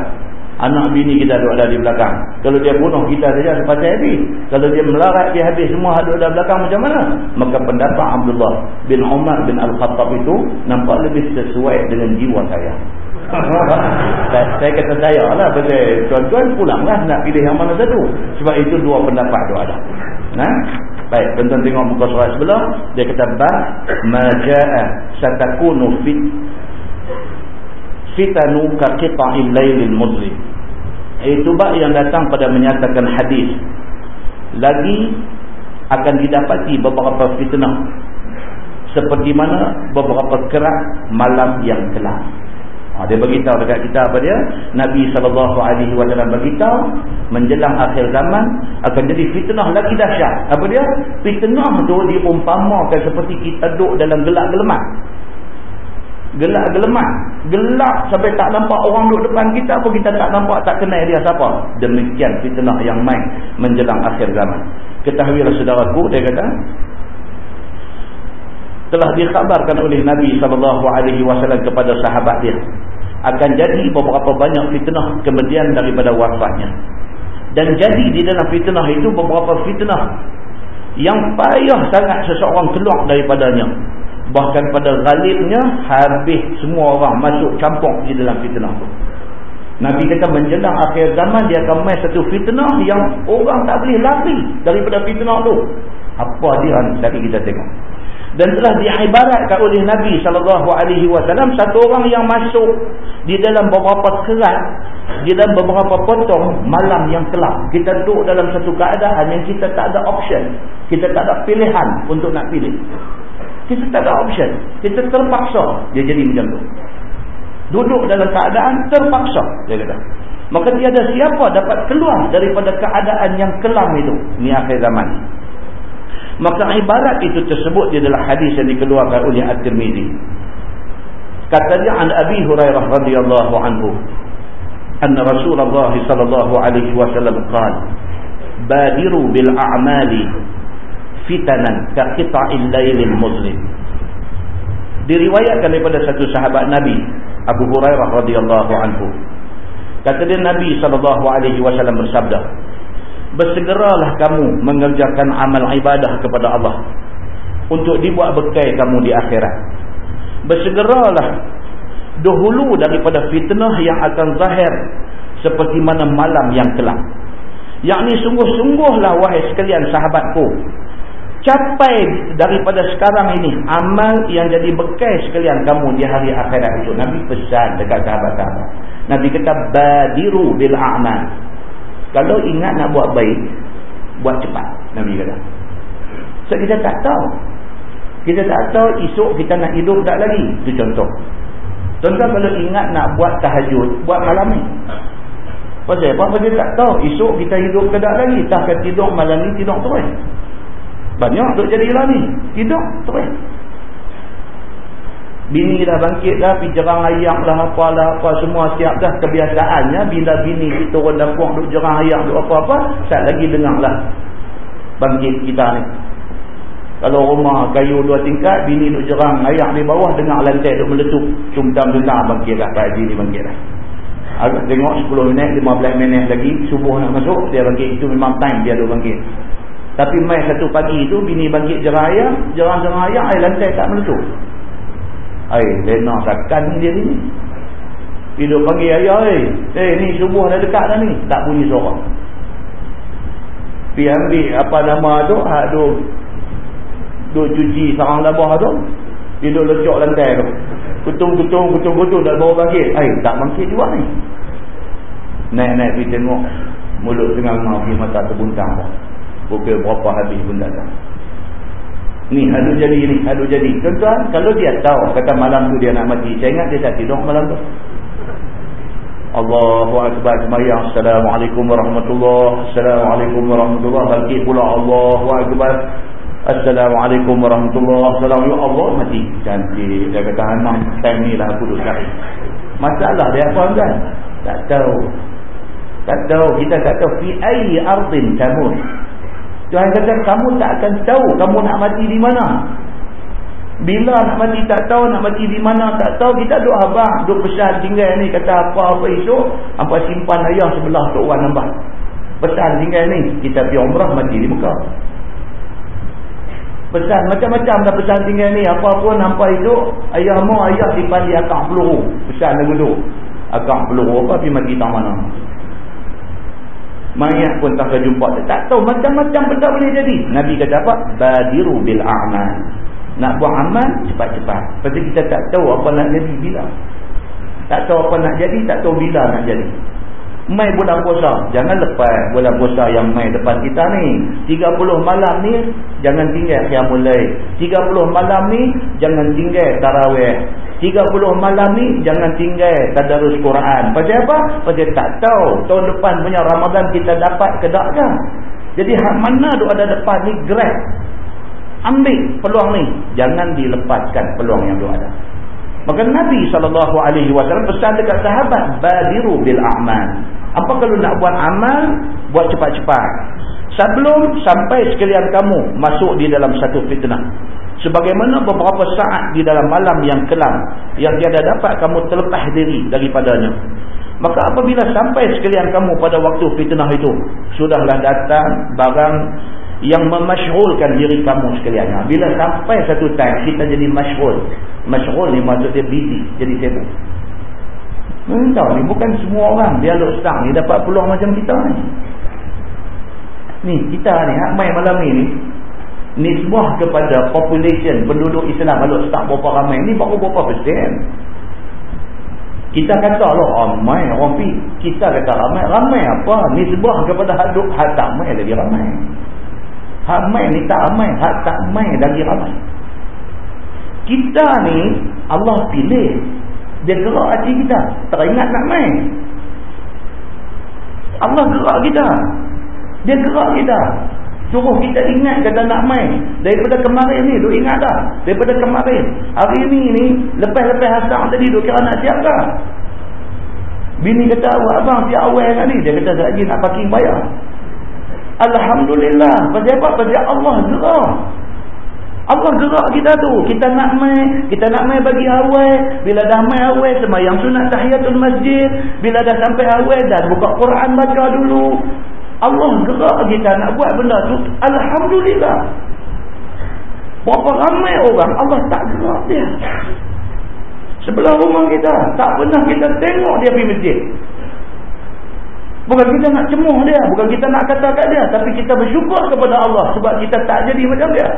Anak bini kita duduk ada di belakang. Kalau dia bunuh kita saja sepatutnya habis. Kalau dia melarat dia habis semua ada belakang macam mana? Maka pendapat Abdullah bin Umar bin Al-Khattab itu nampak lebih sesuai dengan jiwa saya. saya, kata saya lah. Tuan-tuan pulanglah nak pilih yang mana satu. Sebab itu dua pendapat tu ada. Nah, Baik, tuan-tuan tengok muka surat sebelah. Dia kata, Ba maja'a satakunu fit fitanu ka qita'il lailil muzlim itu bab yang datang pada menyatakan hadis lagi akan didapati beberapa fitnah seperti mana beberapa kerak malam yang kelam ha, dia beritahu dekat kita apa dia? Nabi SAW beritahu menjelang akhir zaman akan jadi fitnah lagi dahsyat. Apa dia? Fitnah tu diumpamakan seperti kita duduk dalam gelap gelemat gelap gelemat gelap sampai tak nampak orang duduk depan kita pun kita tak nampak tak kenal dia siapa. Demikian fitnah yang main menjelang akhir zaman. Ketahuilah saudaraku dia kata telah dikhabarkan oleh Nabi SAW kepada sahabat dia akan jadi beberapa banyak fitnah kemudian daripada wafatnya dan jadi di dalam fitnah itu beberapa fitnah yang payah sangat seseorang keluar daripadanya. Bahkan pada ghalibnya habis semua orang masuk campur di dalam fitnah tu. Nabi kata menjelang akhir zaman dia akan main satu fitnah yang orang tak boleh lari daripada fitnah tu. Apa dia? Tadi kita tengok dan telah diibaratkan oleh Nabi SAW satu orang yang masuk di dalam beberapa kerat di dalam beberapa potong malam yang kelam kita duduk dalam satu keadaan yang kita tak ada option kita tak ada pilihan untuk nak pilih kita tak ada option. Kita terpaksa dia jadi macam tu. Duduk dalam keadaan terpaksa. Dia kata. Maka tiada siapa dapat keluar daripada keadaan yang kelam itu. Ini akhir zaman. Maka ibarat itu tersebut di dalam hadis yang dikeluarkan oleh At-Tirmidhi. Kata dia an Abi Hurairah radhiyallahu anhu. Anna Rasulullah sallallahu alaihi wasallam qala: "Badiru bil a'mali fitanan ka qita'il lailil muslim diriwayatkan daripada satu sahabat Nabi Abu Hurairah radhiyallahu anhu kata dia Nabi sallallahu alaihi wasallam bersabda bersegeralah kamu mengerjakan amal ibadah kepada Allah untuk dibuat bekal kamu di akhirat. Bersegeralah dahulu daripada fitnah yang akan zahir seperti mana malam yang kelam. Yakni sungguh-sungguhlah wahai sekalian sahabatku capai daripada sekarang ini amal yang jadi bekal sekalian kamu di hari akhirat itu. Nabi pesan dekat sahabat-sahabat. Nabi kata badiru bil a'mal kalau ingat nak buat baik buat cepat Nabi kata so kita tak tahu kita tak tahu esok kita nak hidup tak lagi itu contoh contoh kalau ingat nak buat tahajud buat malam ni pasal apa? pasal tak tahu esok kita hidup ke tak lagi takkan tidur malam ni tidur terus banyak duk jadi lah ni. Tidak. Terus. Bini dah bangkit dah. Pergi jerang ayam lah. Apalah. Apa semua siap dah. Kebiasaannya. Bila bini kita turun dapur. Duk jerang ayam. Duk apa-apa. Saat lagi dengar lah. Bangkit kita ni. Kalau rumah kayu dua tingkat. Bini duk jerang ayam di bawah. Dengar lantai duk meletup. Cumtam-cumtam bangkit lah. Pak Haji ni bangkit lah. Agak tengok 10 minit, 15 minit lagi. Subuh nak masuk. Dia bangkit. Itu memang time dia duk bangkit. Tapi mai satu pagi tu bini bangkit jerang ayam, jerang-jerang ayam air lantai tak meletup. Ai, lena sakan dia ni. Hidup panggil ayah, eh, eh ni subuh dah dekat dah ni, tak bunyi suara. Pi ambil apa nama tu, hak tu duk cuci sarang labah tu, dia duk lecok lantai tu. Kutung-kutung, kutung-kutung dah bawa bangkit. Ai, tak bangkit juga ni. Naik-naik pergi tengok mulut tengah mau pergi mata terbuntang dah. Pukul berapa habis tak tahu. Ni hadu jadi ni, hadu jadi. Tuan-tuan, kalau dia tahu kata malam tu dia nak mati, saya ingat dia tak tidur malam tu. Allahu Akbar semayang. Assalamualaikum warahmatullahi Assalamualaikum warahmatullahi Bangkit pula Allahu Akbar. Assalamualaikum warahmatullahi Assalamualaikum. Ya Allah mati. Cantik. Dia kata anak time ni lah aku duduk cari. Masalah dia apa kan? Tak tahu. Tak tahu. Kita tak tahu. Fi ayi ardin kamu. Tuhan kata kamu tak akan tahu kamu nak mati di mana. Bila nak mati tak tahu nak mati di mana tak tahu kita duk abang duk pesan tinggal ni kata apa-apa esok apa simpan ayah sebelah tok wan nambah. Pesan tinggal ni kita pergi umrah mati di Mekah. Pesan macam-macam dah pesan tinggal ni apa pun nampak esok ayah mau ayah simpan di akak peluru. Pesan dulu. Akak peluru apa pergi mati tak mana. Mayat pun tak jumpa. Tak tahu macam-macam benda boleh jadi. Nabi kata apa? Badiru bil a'mal. Nak buat amal, cepat-cepat. Sebab kita tak tahu apa nak jadi bila. Tak tahu apa nak jadi, tak tahu bila nak jadi. Mai bulan puasa. Jangan lepas bulan puasa yang mai depan kita ni. 30 malam ni, jangan tinggal yang mulai. 30 malam ni, jangan tinggal tarawih. 30 malam ni jangan tinggal tadarus Quran. Pasal apa? Pasal tak tahu tahun depan punya Ramadan kita dapat ke tak kan? Jadi mana tu ada depan ni grab. Ambil peluang ni. Jangan dilepaskan peluang yang tu ada. Maka Nabi SAW pesan dekat sahabat. Badiru bil a'mal. Apa kalau nak buat amal? Buat cepat-cepat. Sebelum sampai sekalian kamu masuk di dalam satu fitnah sebagaimana beberapa saat di dalam malam yang kelam yang tiada dapat kamu terlepas diri daripadanya maka apabila sampai sekalian kamu pada waktu fitnah itu sudahlah datang barang yang memasyhulkan diri kamu sekalian bila sampai satu time kita jadi masyhul masyhul ni maksudnya busy jadi sibuk Tahu ni bukan semua orang. Dialog stang ni dapat peluang macam kita ni. Ni kita ni hak main malam ni ni. Nisbah kepada population penduduk Islam kalau tak berapa ramai ni baru berapa persen. Kita kata lah ramai orang pi kita kata ramai ramai apa? Nisbah kepada haduk hak tak ramai lagi ramai. Hak ramai ni tak ramai hak tak ramai lagi ramai. Kita ni Allah pilih dia gerak hati kita teringat nak main Allah gerak kita dia gerak kita Suruh kita ingat kata nak main. Daripada kemarin ni, duk ingat tak? Daripada kemarin. Hari ni ni, lepas-lepas hasang tadi, duk kira nak siap tak? Bini kata, abang siap awal kan ni? Dia kata, lagi nak parking bayar. Alhamdulillah. Pasal apa? Pasal Allah gerak. Allah gerak kita tu. Kita nak main. Kita nak main bagi awal. Bila dah main awal, semayang sunat tahiyatul masjid. Bila dah sampai awal, dah buka Quran baca dulu. Allah gerak kita nak buat benda tu Alhamdulillah berapa ramai orang Allah tak gerak dia sebelah rumah kita tak pernah kita tengok dia pergi masjid bukan kita nak cemuh dia bukan kita nak kata kat dia tapi kita bersyukur kepada Allah sebab kita tak jadi macam dia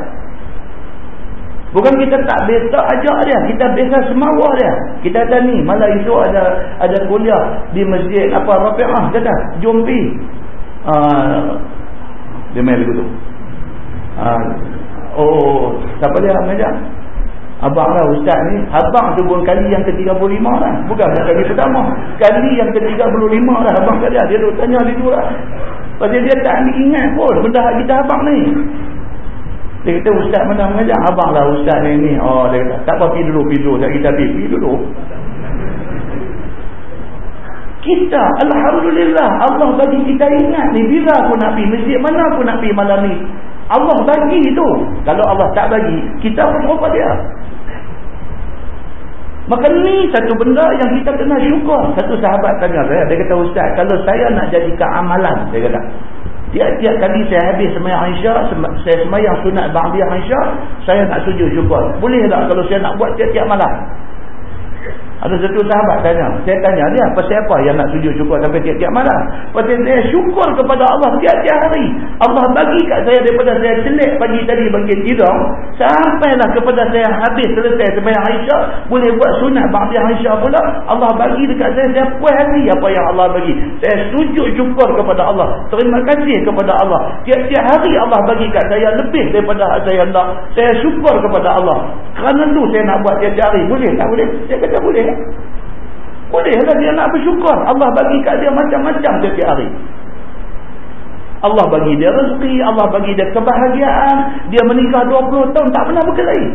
bukan kita tak biasa ajak dia. Kita biasa semawah dia. Kita kata ni malam itu ada ada kuliah di masjid apa Rafi'ah kata jom pergi uh, dia main lagu tu. Uh, oh siapa dia mengajar Abang lah ustaz ni. Abang tu pun kali yang ke-35 lah. Bukan kali pertama. Kali yang ke-35 lah abang kata. Dia duk tanya dia tu lah. Pasal dia tak ingat pun Benda kita abang ni Dia kata ustaz mana mengajar Abang lah ustaz ni ni. Oh dia kata tak apa pergi dulu Pergi dulu. Tak kita pergi dulu. Kita Alhamdulillah Allah bagi kita ingat ni. Bila aku nak pergi Masjid mana aku nak pergi malam ni? Allah bagi tu. Kalau Allah tak bagi Kita pun lupa dia? Maka ni satu benda yang kita kena syukur. Satu sahabat tanya saya, dia kata Ustaz, kalau saya nak jadikan amalan, dia kata. Tiap-tiap kali saya habis semayang Aisyah, saya semayang sunat Ba'diyah Aisyah, saya nak sujud syukur. Boleh tak kalau saya nak buat tiap-tiap malam? Ada satu sahabat tanya, saya tanya dia, pasal apa yang nak sujud syukur sampai tiap-tiap malam? Pasal saya syukur kepada Allah tiap-tiap hari. Allah bagi kat saya daripada saya celik pagi tadi bagi tidur, sampailah kepada saya habis selesai sembahyang Aisyah, boleh buat sunat ba'diyah Aisyah pula. Allah bagi dekat saya, saya puas hati apa yang Allah bagi. Saya sujud syukur kepada Allah. Terima kasih kepada Allah. Tiap-tiap hari Allah bagi kat saya lebih daripada saya nak. Saya syukur kepada Allah. Kerana tu saya nak buat tiap-tiap hari. Boleh tak boleh? Saya kata boleh. Bolehlah dia nak bersyukur. Allah bagi kat dia macam-macam setiap hari. Allah bagi dia rezeki, Allah bagi dia kebahagiaan. Dia menikah 20 tahun tak pernah berkelahi.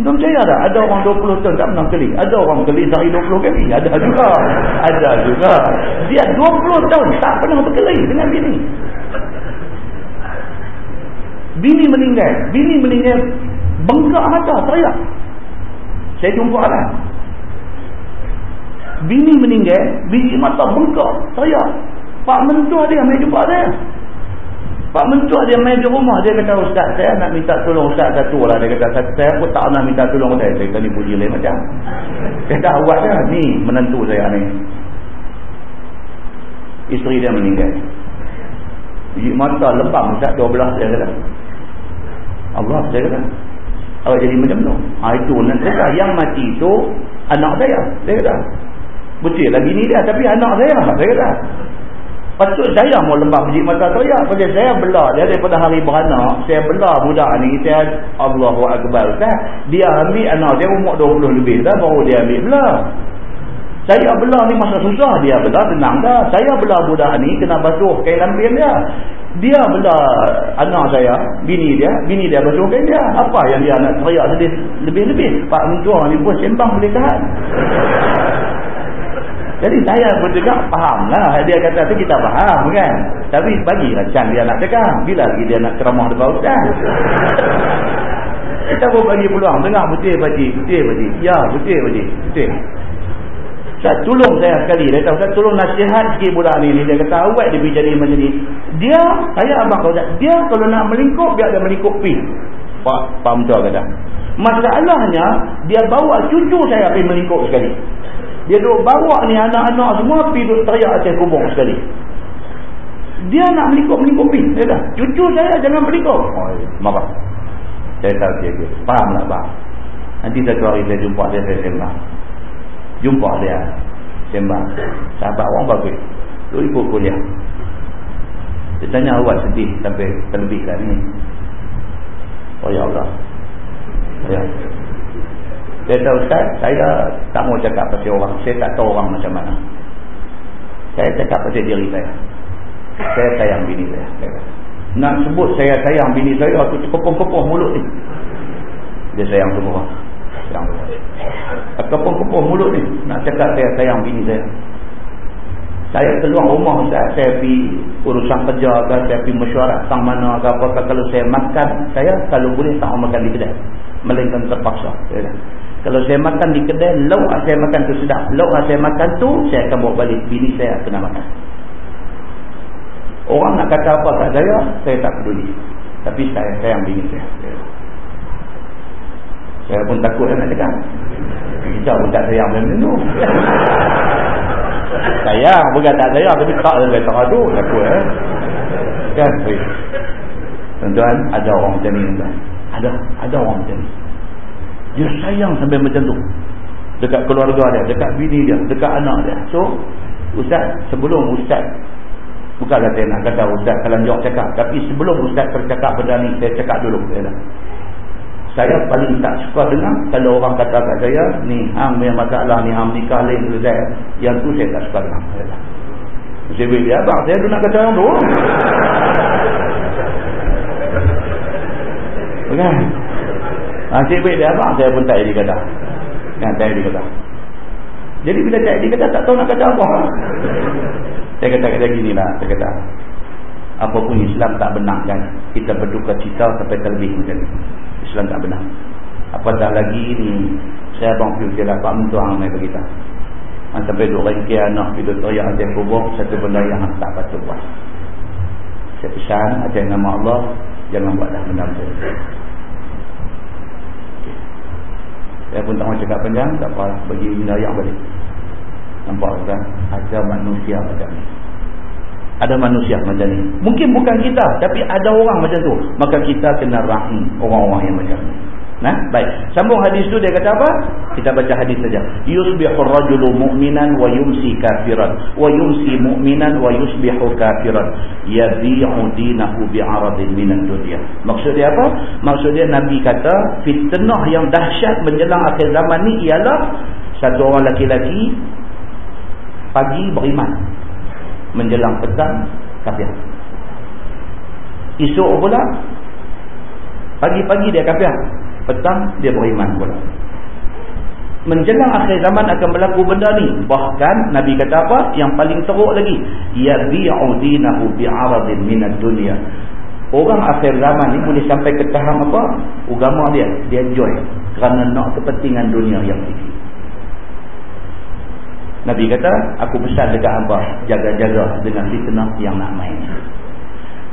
Entah percaya tak? Ada orang 20 tahun tak pernah berkelahi. Ada orang berkelahi dari 20 kali. Ada juga. Ada juga. Dia 20 tahun tak pernah berkelahi dengan bini. Bini meninggal. Bini meninggal. Bengkak mata, teriak. Saya jumpa lah. Bini meninggal, bini mata bengkak, teriak. Pak mentua dia main jumpa saya. Pak mentua dia main di rumah, dia kata, Ustaz, saya nak minta tolong Ustaz satu lah. Dia kata, saya pun tak nak minta tolong saya. Saya kata, puji lain macam. Saya dah awak dah, ni menentu saya ni. Isteri dia meninggal. Biji mata lembam Ustaz 12, dia kata. Allah, saya kata. Awak jadi macam tu. Ha, itu nak kata, yang mati itu, anak saya. Dia kata. Betul lah bini dia tapi anak saya saya kata. Patut saya mau lembab biji mata saya. Pasal saya belah dia daripada hari beranak. Saya belah budak ni. Saya Allahu Akbar. Kan? Dia ambil anak dia umur 20 lebih dah. Baru dia ambil belah. Saya belah ni masa susah. Dia belah tenang dah. Saya belah budak ni kena basuh kain lampin dia. Dia belah anak saya. Bini dia. Bini dia basuh kain dia. Apa yang dia nak teriak sedih lebih-lebih. Pak mentua ni pun sembang boleh tahan. Jadi saya pun juga faham lah. Dia kata tu kita faham kan. Tapi bagilah can dia nak cakap. Bila lagi dia nak ceramah depan ustaz. kita pun bagi peluang. Tengah betul pakcik. Betul pakcik. Ya betul pakcik. Betul. Ustaz tolong saya sekali. Dia kata Ustaz tolong nasihat sikit budak ni. Dia kata awak dia pergi jadi macam ni. Dia, saya abang kau Dia kalau nak melingkup, biar dia melingkup pi. Pak, Pak Mentua kata. Masalahnya, dia bawa cucu saya pergi melingkup sekali. Dia duduk bawa ni anak-anak semua pergi duduk teriak atas kubur sekali. Dia nak melingkup-melingkup pergi. Dia dah. Cucu saya jangan melingkup. Oh, marah. Saya tahu dia. Faham tak bang? Nanti satu hari saya jumpa dia, saya sembah. Jumpa dia. Sembah. Sahabat orang bagus. Lu ikut kuliah. Dia tanya awak sedih sampai terlebihkan ni. Oh ya Allah. Ya. Dia kata Ustaz saya tak mau cakap pasal orang saya tak tahu orang macam mana saya cakap pasal diri saya saya sayang bini saya, nak sebut saya sayang bini saya aku kepung-kepung mulut ni dia sayang semua kepung-kepung mulut ni nak cakap saya sayang bini saya saya keluar rumah Ustaz saya pergi urusan kerja ke saya pergi mesyuarat sang mana ke apa kalau saya makan saya kalau boleh tak makan di kedai melainkan terpaksa saya kalau saya makan di kedai, lauk saya makan tu sedap. Lauk saya makan tu, saya akan bawa balik. Bini saya kena makan. Orang nak kata apa kat saya, saya tak peduli. Tapi saya sayang bini saya. Saya pun takut nak cakap. Kita pun tak sayang macam tu. sayang, bukan tak sayang. Tapi tak ada kata tu. Takut eh. Kan? Tuan-tuan, ada orang macam ni. Tuan. Ada. Ada orang macam ni. Dia sayang sampai macam tu. Dekat keluarga dia. Dekat bini dia. Dekat anak dia. So, Ustaz, sebelum Ustaz Bukanlah saya nak kata Ustaz Kalanjok cakap. Tapi sebelum Ustaz bercakap benda ni, saya cakap dulu. Saya, saya paling tak suka dengar kalau orang kata kat saya, ni hang punya masalah, ni hang nikah lain selesai. Yang tu saya tak suka dengar. Saya beri dia abang, saya tu nak kata orang tu. Ha, saya beri dia abang, saya pun tak jadi kata. Kan, tak jadi kata. Jadi bila tak jadi kata, tak tahu nak kata apa. Saya kata kata gini lah, saya kata apapun Islam tak benarkan kita berduka cita sampai terlebih macam ni. Islam tak benar. Apatah lagi ni saya abang pergi lah Pak Mentua mai bagi kita. Sampai duk rengki anak hidup teriak atas kubur satu benda yang tak patut buat. Saya pesan atas nama Allah jangan buatlah benda macam. Saya pun tak mahu cakap panjang, tak apa bagi benda yang balik. Nampak kan? Ada manusia macam ni. Ada manusia macam ni. Mungkin bukan kita. Tapi ada orang macam tu. Maka kita kena rahim orang-orang yang macam ni. Nah, baik. Sambung hadis tu dia kata apa? Kita baca hadis saja. Yusbihur rajulu mu'minan wa yumsi kafiran. Wa yumsi mu'minan wa yusbihu kafiran. Yabi'u dinahu bi'aradin minat dunia. Maksud dia apa? Maksud dia Nabi kata, fitnah yang dahsyat menjelang akhir zaman ni ialah satu orang laki-laki pagi beriman menjelang petang kafir esok pula pagi-pagi dia kafir petang dia beriman pula. Menjelang akhir zaman akan berlaku benda ni. Bahkan Nabi kata apa? Yang paling teruk lagi yabi'u dinahu bi'aradin minad dunia orang akhir zaman ni boleh sampai ke tahap apa? Agama dia dia join kerana nak kepentingan dunia yang tinggi Nabi kata, aku pesan dekat hamba jaga-jaga dengan fitnah yang nak main.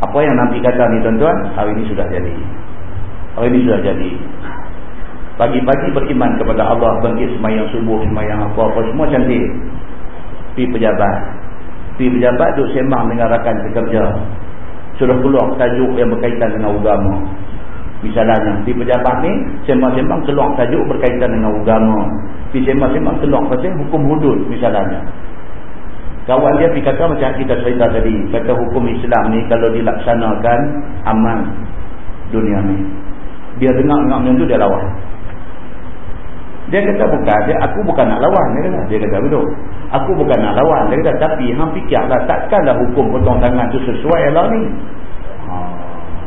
Apa yang Nabi kata ni tuan-tuan, hari ini sudah jadi. Hari ini sudah jadi. Pagi-pagi beriman kepada Allah, bangkit semayang subuh, semayang apa-apa, semua cantik. Pi pejabat. Pi pejabat duduk sembang dengan rakan sekerja. Sudah keluar tajuk yang berkaitan dengan agama. Misalnya di pejabat ni sembang-sembang keluar tajuk berkaitan dengan agama. Di sembang-sembang keluar pasal hukum hudud misalnya. Kawan dia pergi kata macam kita cerita tadi. Kata hukum Islam ni kalau dilaksanakan aman dunia ni. Dia dengar-dengar macam tu dia lawan. Dia kata bukan. Dia, aku bukan nak lawan. Dia kata, dia kata betul. Aku bukan nak lawan. Dia kata tapi hang fikirlah takkanlah hukum potong tangan tu sesuai lah ni. Ha,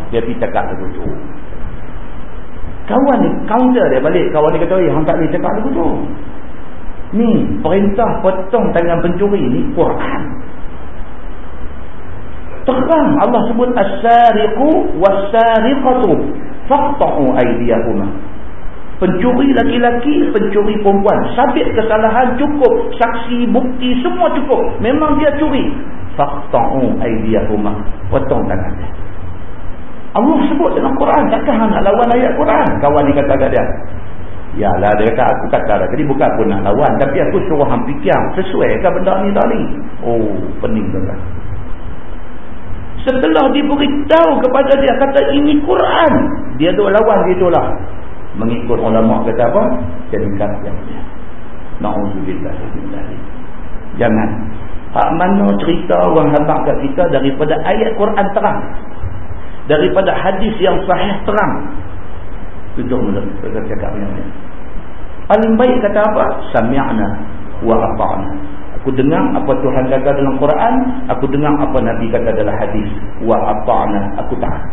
dia pergi cakap begitu. Kawan ni counter dia balik. Kawan dia kata, eh hang tak boleh cakap lagu tu. Ni perintah potong tangan pencuri ni Quran. Terang Allah sebut as-sariqu was-sariqatu faqta'u aydiyahuma. Pencuri laki-laki, pencuri perempuan. Sabit kesalahan cukup, saksi, bukti semua cukup. Memang dia curi. Faqta'u aydiyahuma. Potong tangan dia. Allah sebut dalam Quran. Takkan hang nak lawan ayat Quran? Kawan ni kata kat dia. Ya lah dia kata aku kata lah. Jadi bukan aku nak lawan. Tapi aku suruh hang fikir. Sesuai ke benda ni tadi? Oh pening tuan Setelah diberitahu kepada dia kata ini Quran. Dia tu lawan gitu lah. Mengikut ulama kata apa? Jadi kafir. Na'udzubillah. Jangan. Hak mana cerita orang habak kat kita daripada ayat Quran terang daripada hadis yang sahih terang. Itu mulut. Kita cakap paling baik kata apa? Sami'na wa ata'na. Aku dengar apa Tuhan kata dalam Quran aku dengar apa Nabi kata dalam hadis. Wa ata'na. Aku taat.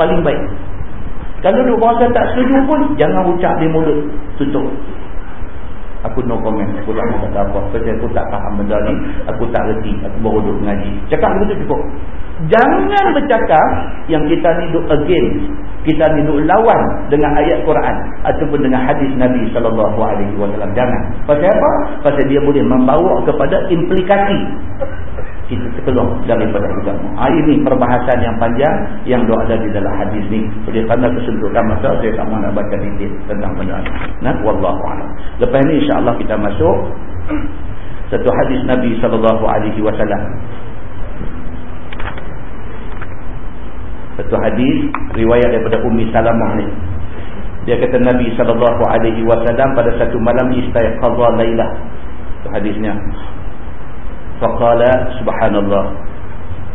Paling baik. Kalau duk rasa tak setuju pun jangan ucap di mulut. Tutup. Aku no comment. Aku tak kata apa. Sebab aku tak faham benda ni. Aku tak reti. Aku baru duduk mengaji. Cakap begitu cukup jangan bercakap yang kita duduk against kita duduk lawan dengan ayat Quran ataupun dengan hadis Nabi SAW jangan pasal apa? pasal dia boleh membawa kepada implikasi kita terkeluar daripada agama. Ha, ini perbahasan yang panjang yang ada di dalam hadis ni. Jadi kerana kesentuhan masa saya tak mahu nak baca detail tentang ni. Nah, wallahu a'lam. Lepas ni insya-Allah kita masuk satu hadis Nabi sallallahu alaihi wasallam. Satu hadis riwayat daripada Ummi Salamah ni. Dia kata Nabi sallallahu alaihi wasallam pada satu malam istayqadha Lailah. Itu hadisnya. Faqala subhanallah.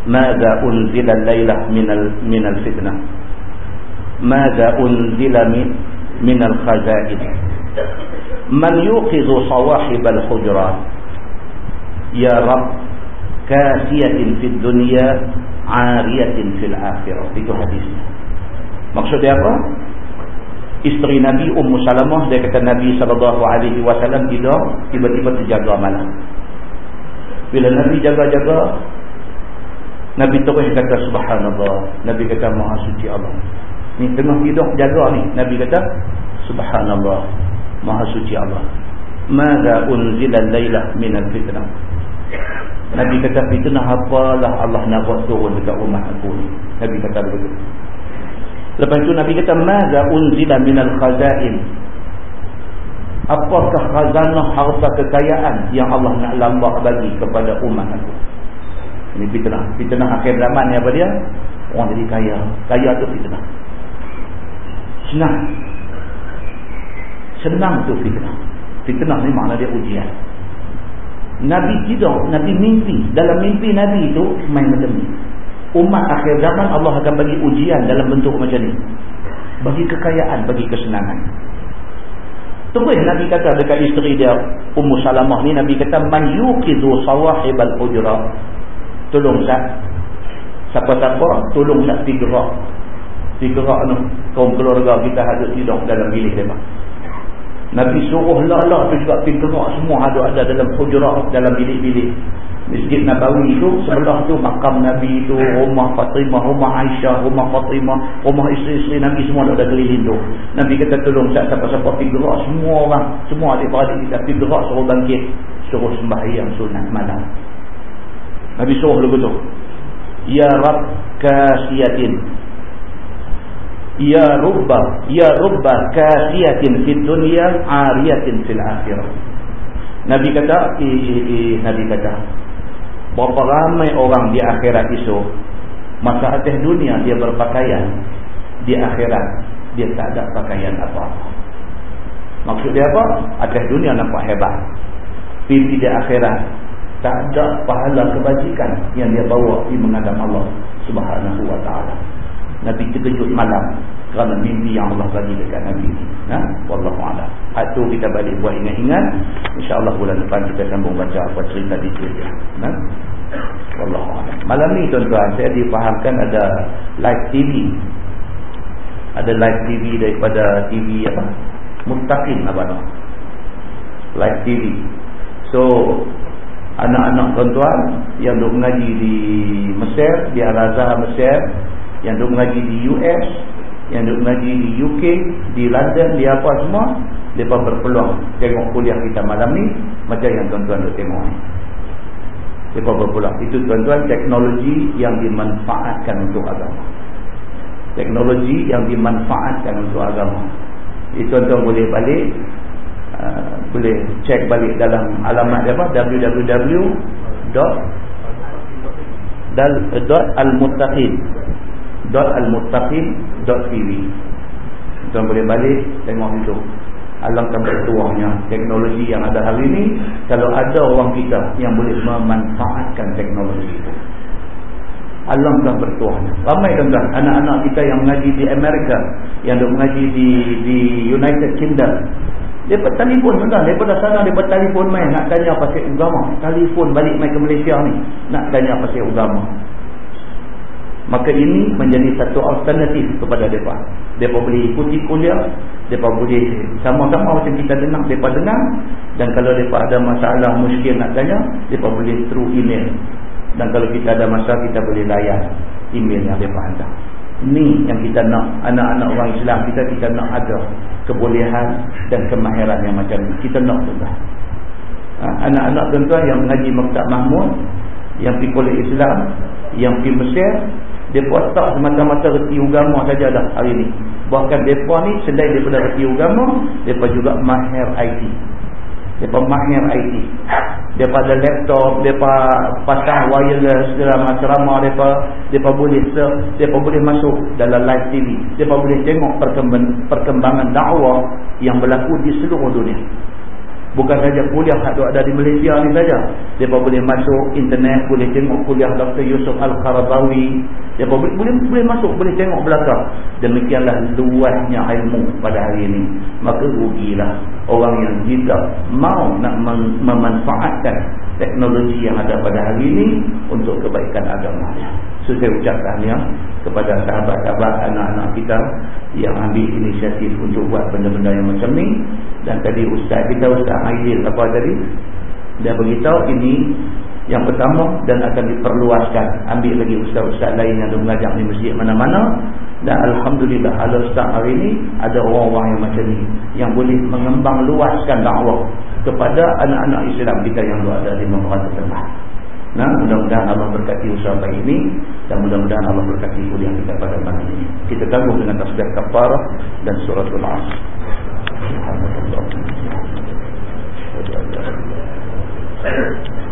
Madza unzila Lailah minal minal fitnah. Madza unzila min minal khazain. Man yuqizu sawahibal hujurat. Ya Rabb كاسية في الدنيا ariyatin fil akhirah. Itu hadis maksud dia apa? Isteri nabi ummu salamah dia kata nabi sallallahu alaihi wasallam tidur tiba-tiba terjaga malam. Bila nabi jaga-jaga nabi terus kata subhanallah. Nabi kata maha suci Allah. Ni tengah tidur jaga ni. Nabi kata subhanallah. Maha suci Allah. Maka unzila al-lailah min al-fitnah. Nabi kata fitnah apalah Allah nak buat turun dekat rumah aku ni? Nabi kata begitu. Lepas itu Nabi kata Mada unzila minal khazain? Apakah khazanah harta kekayaan yang Allah nak lambak bagi kepada umat aku? Ini fitnah. Fitnah akhir zaman ni apa dia? Orang jadi kaya. Kaya tu fitnah. Senang. Senang tu fitnah. Fitnah ni makna dia ujian Nabi tidur, Nabi mimpi dalam mimpi Nabi itu main macam ni umat akhir zaman Allah akan bagi ujian dalam bentuk macam ni bagi kekayaan, bagi kesenangan Terus Nabi kata dekat isteri dia Ummu Salamah ni Nabi kata man yuqidu sawahibal hujra. Tolong sat. Siapa-siapa tolong sat tigerak. Tigerak tu kaum keluarga kita ada tidur dalam bilik dia. Nabi suruh lala tu juga tigerak semua ada ada dalam hujra dalam bilik-bilik. Masjid Nabawi itu sebelah tu makam Nabi itu rumah Fatimah, rumah Aisyah, rumah Fatimah, rumah isteri-isteri Nabi semua ada keliling tu. Nabi kata tolong siapa-siapa pergi gerak semua orang, semua adik-beradik kita pergi gerak suruh bangkit, suruh sembahyang sunat malam. Nabi suruh lagu tu. Ya Rab kasiyatin. Ya Rubba, ya Rubba kasiyatin fid dunya ariyatin fil akhirah. Nabi kata, i, i, i, Nabi kata, Berapa ramai orang di akhirat itu Masa atas dunia dia berpakaian Di akhirat Dia tak ada pakaian apa-apa Maksud dia apa? Atas dunia nampak hebat Tapi di akhirat Tak ada pahala kebajikan Yang dia bawa di mengadam Allah Subhanahu wa ta'ala Nabi terkejut malam kerana mimpi yang Allah bagi dekat Nabi ini. Ha? Wallahu'ala. Itu kita balik buat ingat-ingat. InsyaAllah bulan depan kita sambung baca apa cerita di sini. Ha? Wallahu'ala. Malam ni tuan-tuan, saya difahamkan ada live TV. Ada live TV daripada TV apa? Mustaqim tu? Live TV. So, anak-anak tuan-tuan yang duk mengaji di Mesir, di Al-Azhar Mesir, yang duk mengaji di US, yang duduk mengaji di UK, di London, di apa semua, mereka berpeluang tengok kuliah kita malam ni, macam yang tuan-tuan duduk tengok ni. Mereka berpeluang. Itu tuan-tuan teknologi yang dimanfaatkan untuk agama. Teknologi yang dimanfaatkan untuk agama. Itu tuan-tuan boleh balik, uh, boleh cek balik dalam alamat dia apa, www.almuttaqin www.almuttaqin.tv Tuan boleh balik tengok itu Alangkah bertuahnya teknologi yang ada hari ini Kalau ada orang kita yang boleh memanfaatkan teknologi itu. Alangkah bertuahnya Ramai tuan-tuan anak-anak kita yang mengaji di Amerika Yang mengaji di di United Kingdom. Dapat telefon tuan-tuan. Daripada sana dapat telefon main nak tanya pasal agama. Telefon balik mai ke Malaysia ni. Nak tanya pasal agama maka ini menjadi satu alternatif kepada mereka. Mereka boleh ikuti kuliah mereka boleh sama-sama macam kita dengar mereka dengar. Dan kalau mereka ada masalah muskil nak tanya mereka boleh through email. Dan kalau kita ada masalah kita boleh layan email yang mereka hantar. Ini yang kita nak anak-anak orang Islam kita kita nak ada kebolehan dan kemahiran yang macam ini. Kita nak tuan ha, anak-anak tuan-tuan yang mengaji Maktab Mahmud yang pergi kulit Islam yang pergi Mesir mereka tak semata-mata reti agama saja dah hari ni. Bahkan mereka ni selain daripada reti agama mereka juga mahir IT mereka mahir IT daripada laptop mereka pasang wireless dalam asrama mereka mereka boleh mereka boleh masuk dalam live TV mereka boleh tengok perkembangan dakwah yang berlaku di seluruh dunia Bukan saja kuliah yang ada di Malaysia ni saja. Mereka boleh masuk internet, boleh tengok kuliah Dr. Yusuf Al-Kharabawi. Mereka boleh, boleh, boleh masuk, boleh tengok belakang. Demikianlah luasnya ilmu pada hari ini. Maka rugilah orang yang tidak mau nak memanfaatkan teknologi yang ada pada hari ini untuk kebaikan agama. So saya ucapkan ya kepada sahabat-sahabat anak-anak kita yang ambil inisiatif untuk buat benda-benda yang macam ni. Dan tadi ustaz kita ustaz Aidil apa tadi? Dia beritahu ini yang pertama dan akan diperluaskan. Ambil lagi ustaz-ustaz lain yang mengajar di masjid mana-mana. Dan Alhamdulillah ada ustaz hari ini ada orang-orang yang macam ni yang boleh mengembang luaskan dakwah kepada anak-anak Islam kita yang ada di Malaysia tempat Nah, mudah-mudahan Allah berkati usaha ini dan mudah-mudahan Allah berkati kuliah kita pada pagi ini. Kita gabung dengan tasbih kafarah dan suratul Asr. Thank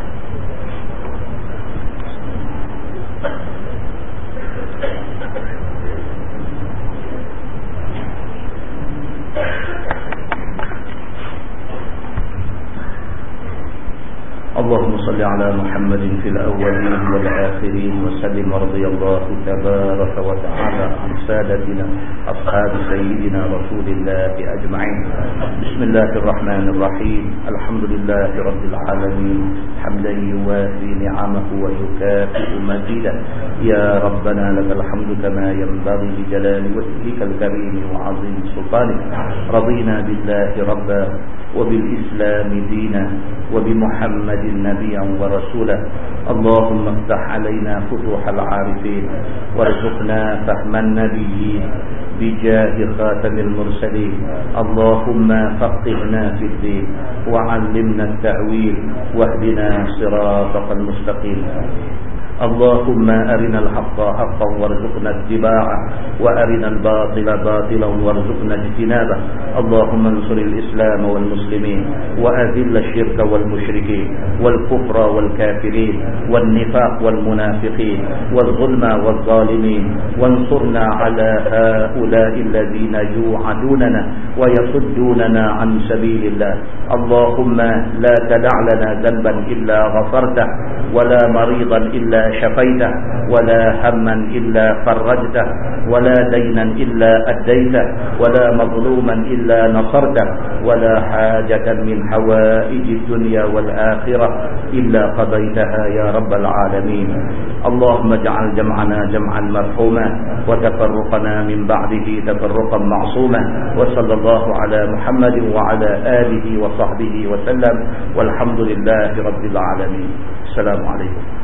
اللهم صل على محمد في الأولين والآخرين وسلم رضي الله تبارك وتعالى عن سادتنا أصحاب سيدنا رسول الله أجمعين. بسم الله الرحمن الرحيم. الحمد لله رب العالمين. حمدا يوافي نعمه ويكافئ مزيدا يا ربنا لك الحمد كما ينبغي لجلال وجهك الكريم وعظيم سلطانك. رضينا بالله ربا. وبالإسلام دينا وبمحمد نبيا ورسولا. اللهم افتح علينا فتوح العارفين وارزقنا فهم النبيين بجاه خاتم المرسلين. اللهم فقهنا في الدين وعلمنا التأويل واهدنا صراطك المستقيم. اللهم أرنا الحق حقا وارزقنا اتباعه وأرنا الباطل باطلا وارزقنا اجتنابه. اللهم انصر الإسلام والمسلمين وأذل الشرك والمشركين والكفر والكافرين والنفاق والمنافقين والظلم والظالمين. وانصرنا على هؤلاء الذين يوعدوننا ويصدوننا عن سبيل الله. اللهم لا تدع لنا ذنبا إلا غفرته ولا مريضا شفيته ولا هما إلا فرجته ولا دينا إلا أديته ولا مظلوما إلا نصرته ولا حاجة من حوائج الدنيا والآخرة إلا قضيتها يا رب العالمين. اللهم اجعل جمعنا جمعا مرحوما وتفرقنا من بعده تفرقا معصوما وصلى الله على محمد وعلى آله وصحبه وسلم والحمد لله رب العالمين. السلام عليكم.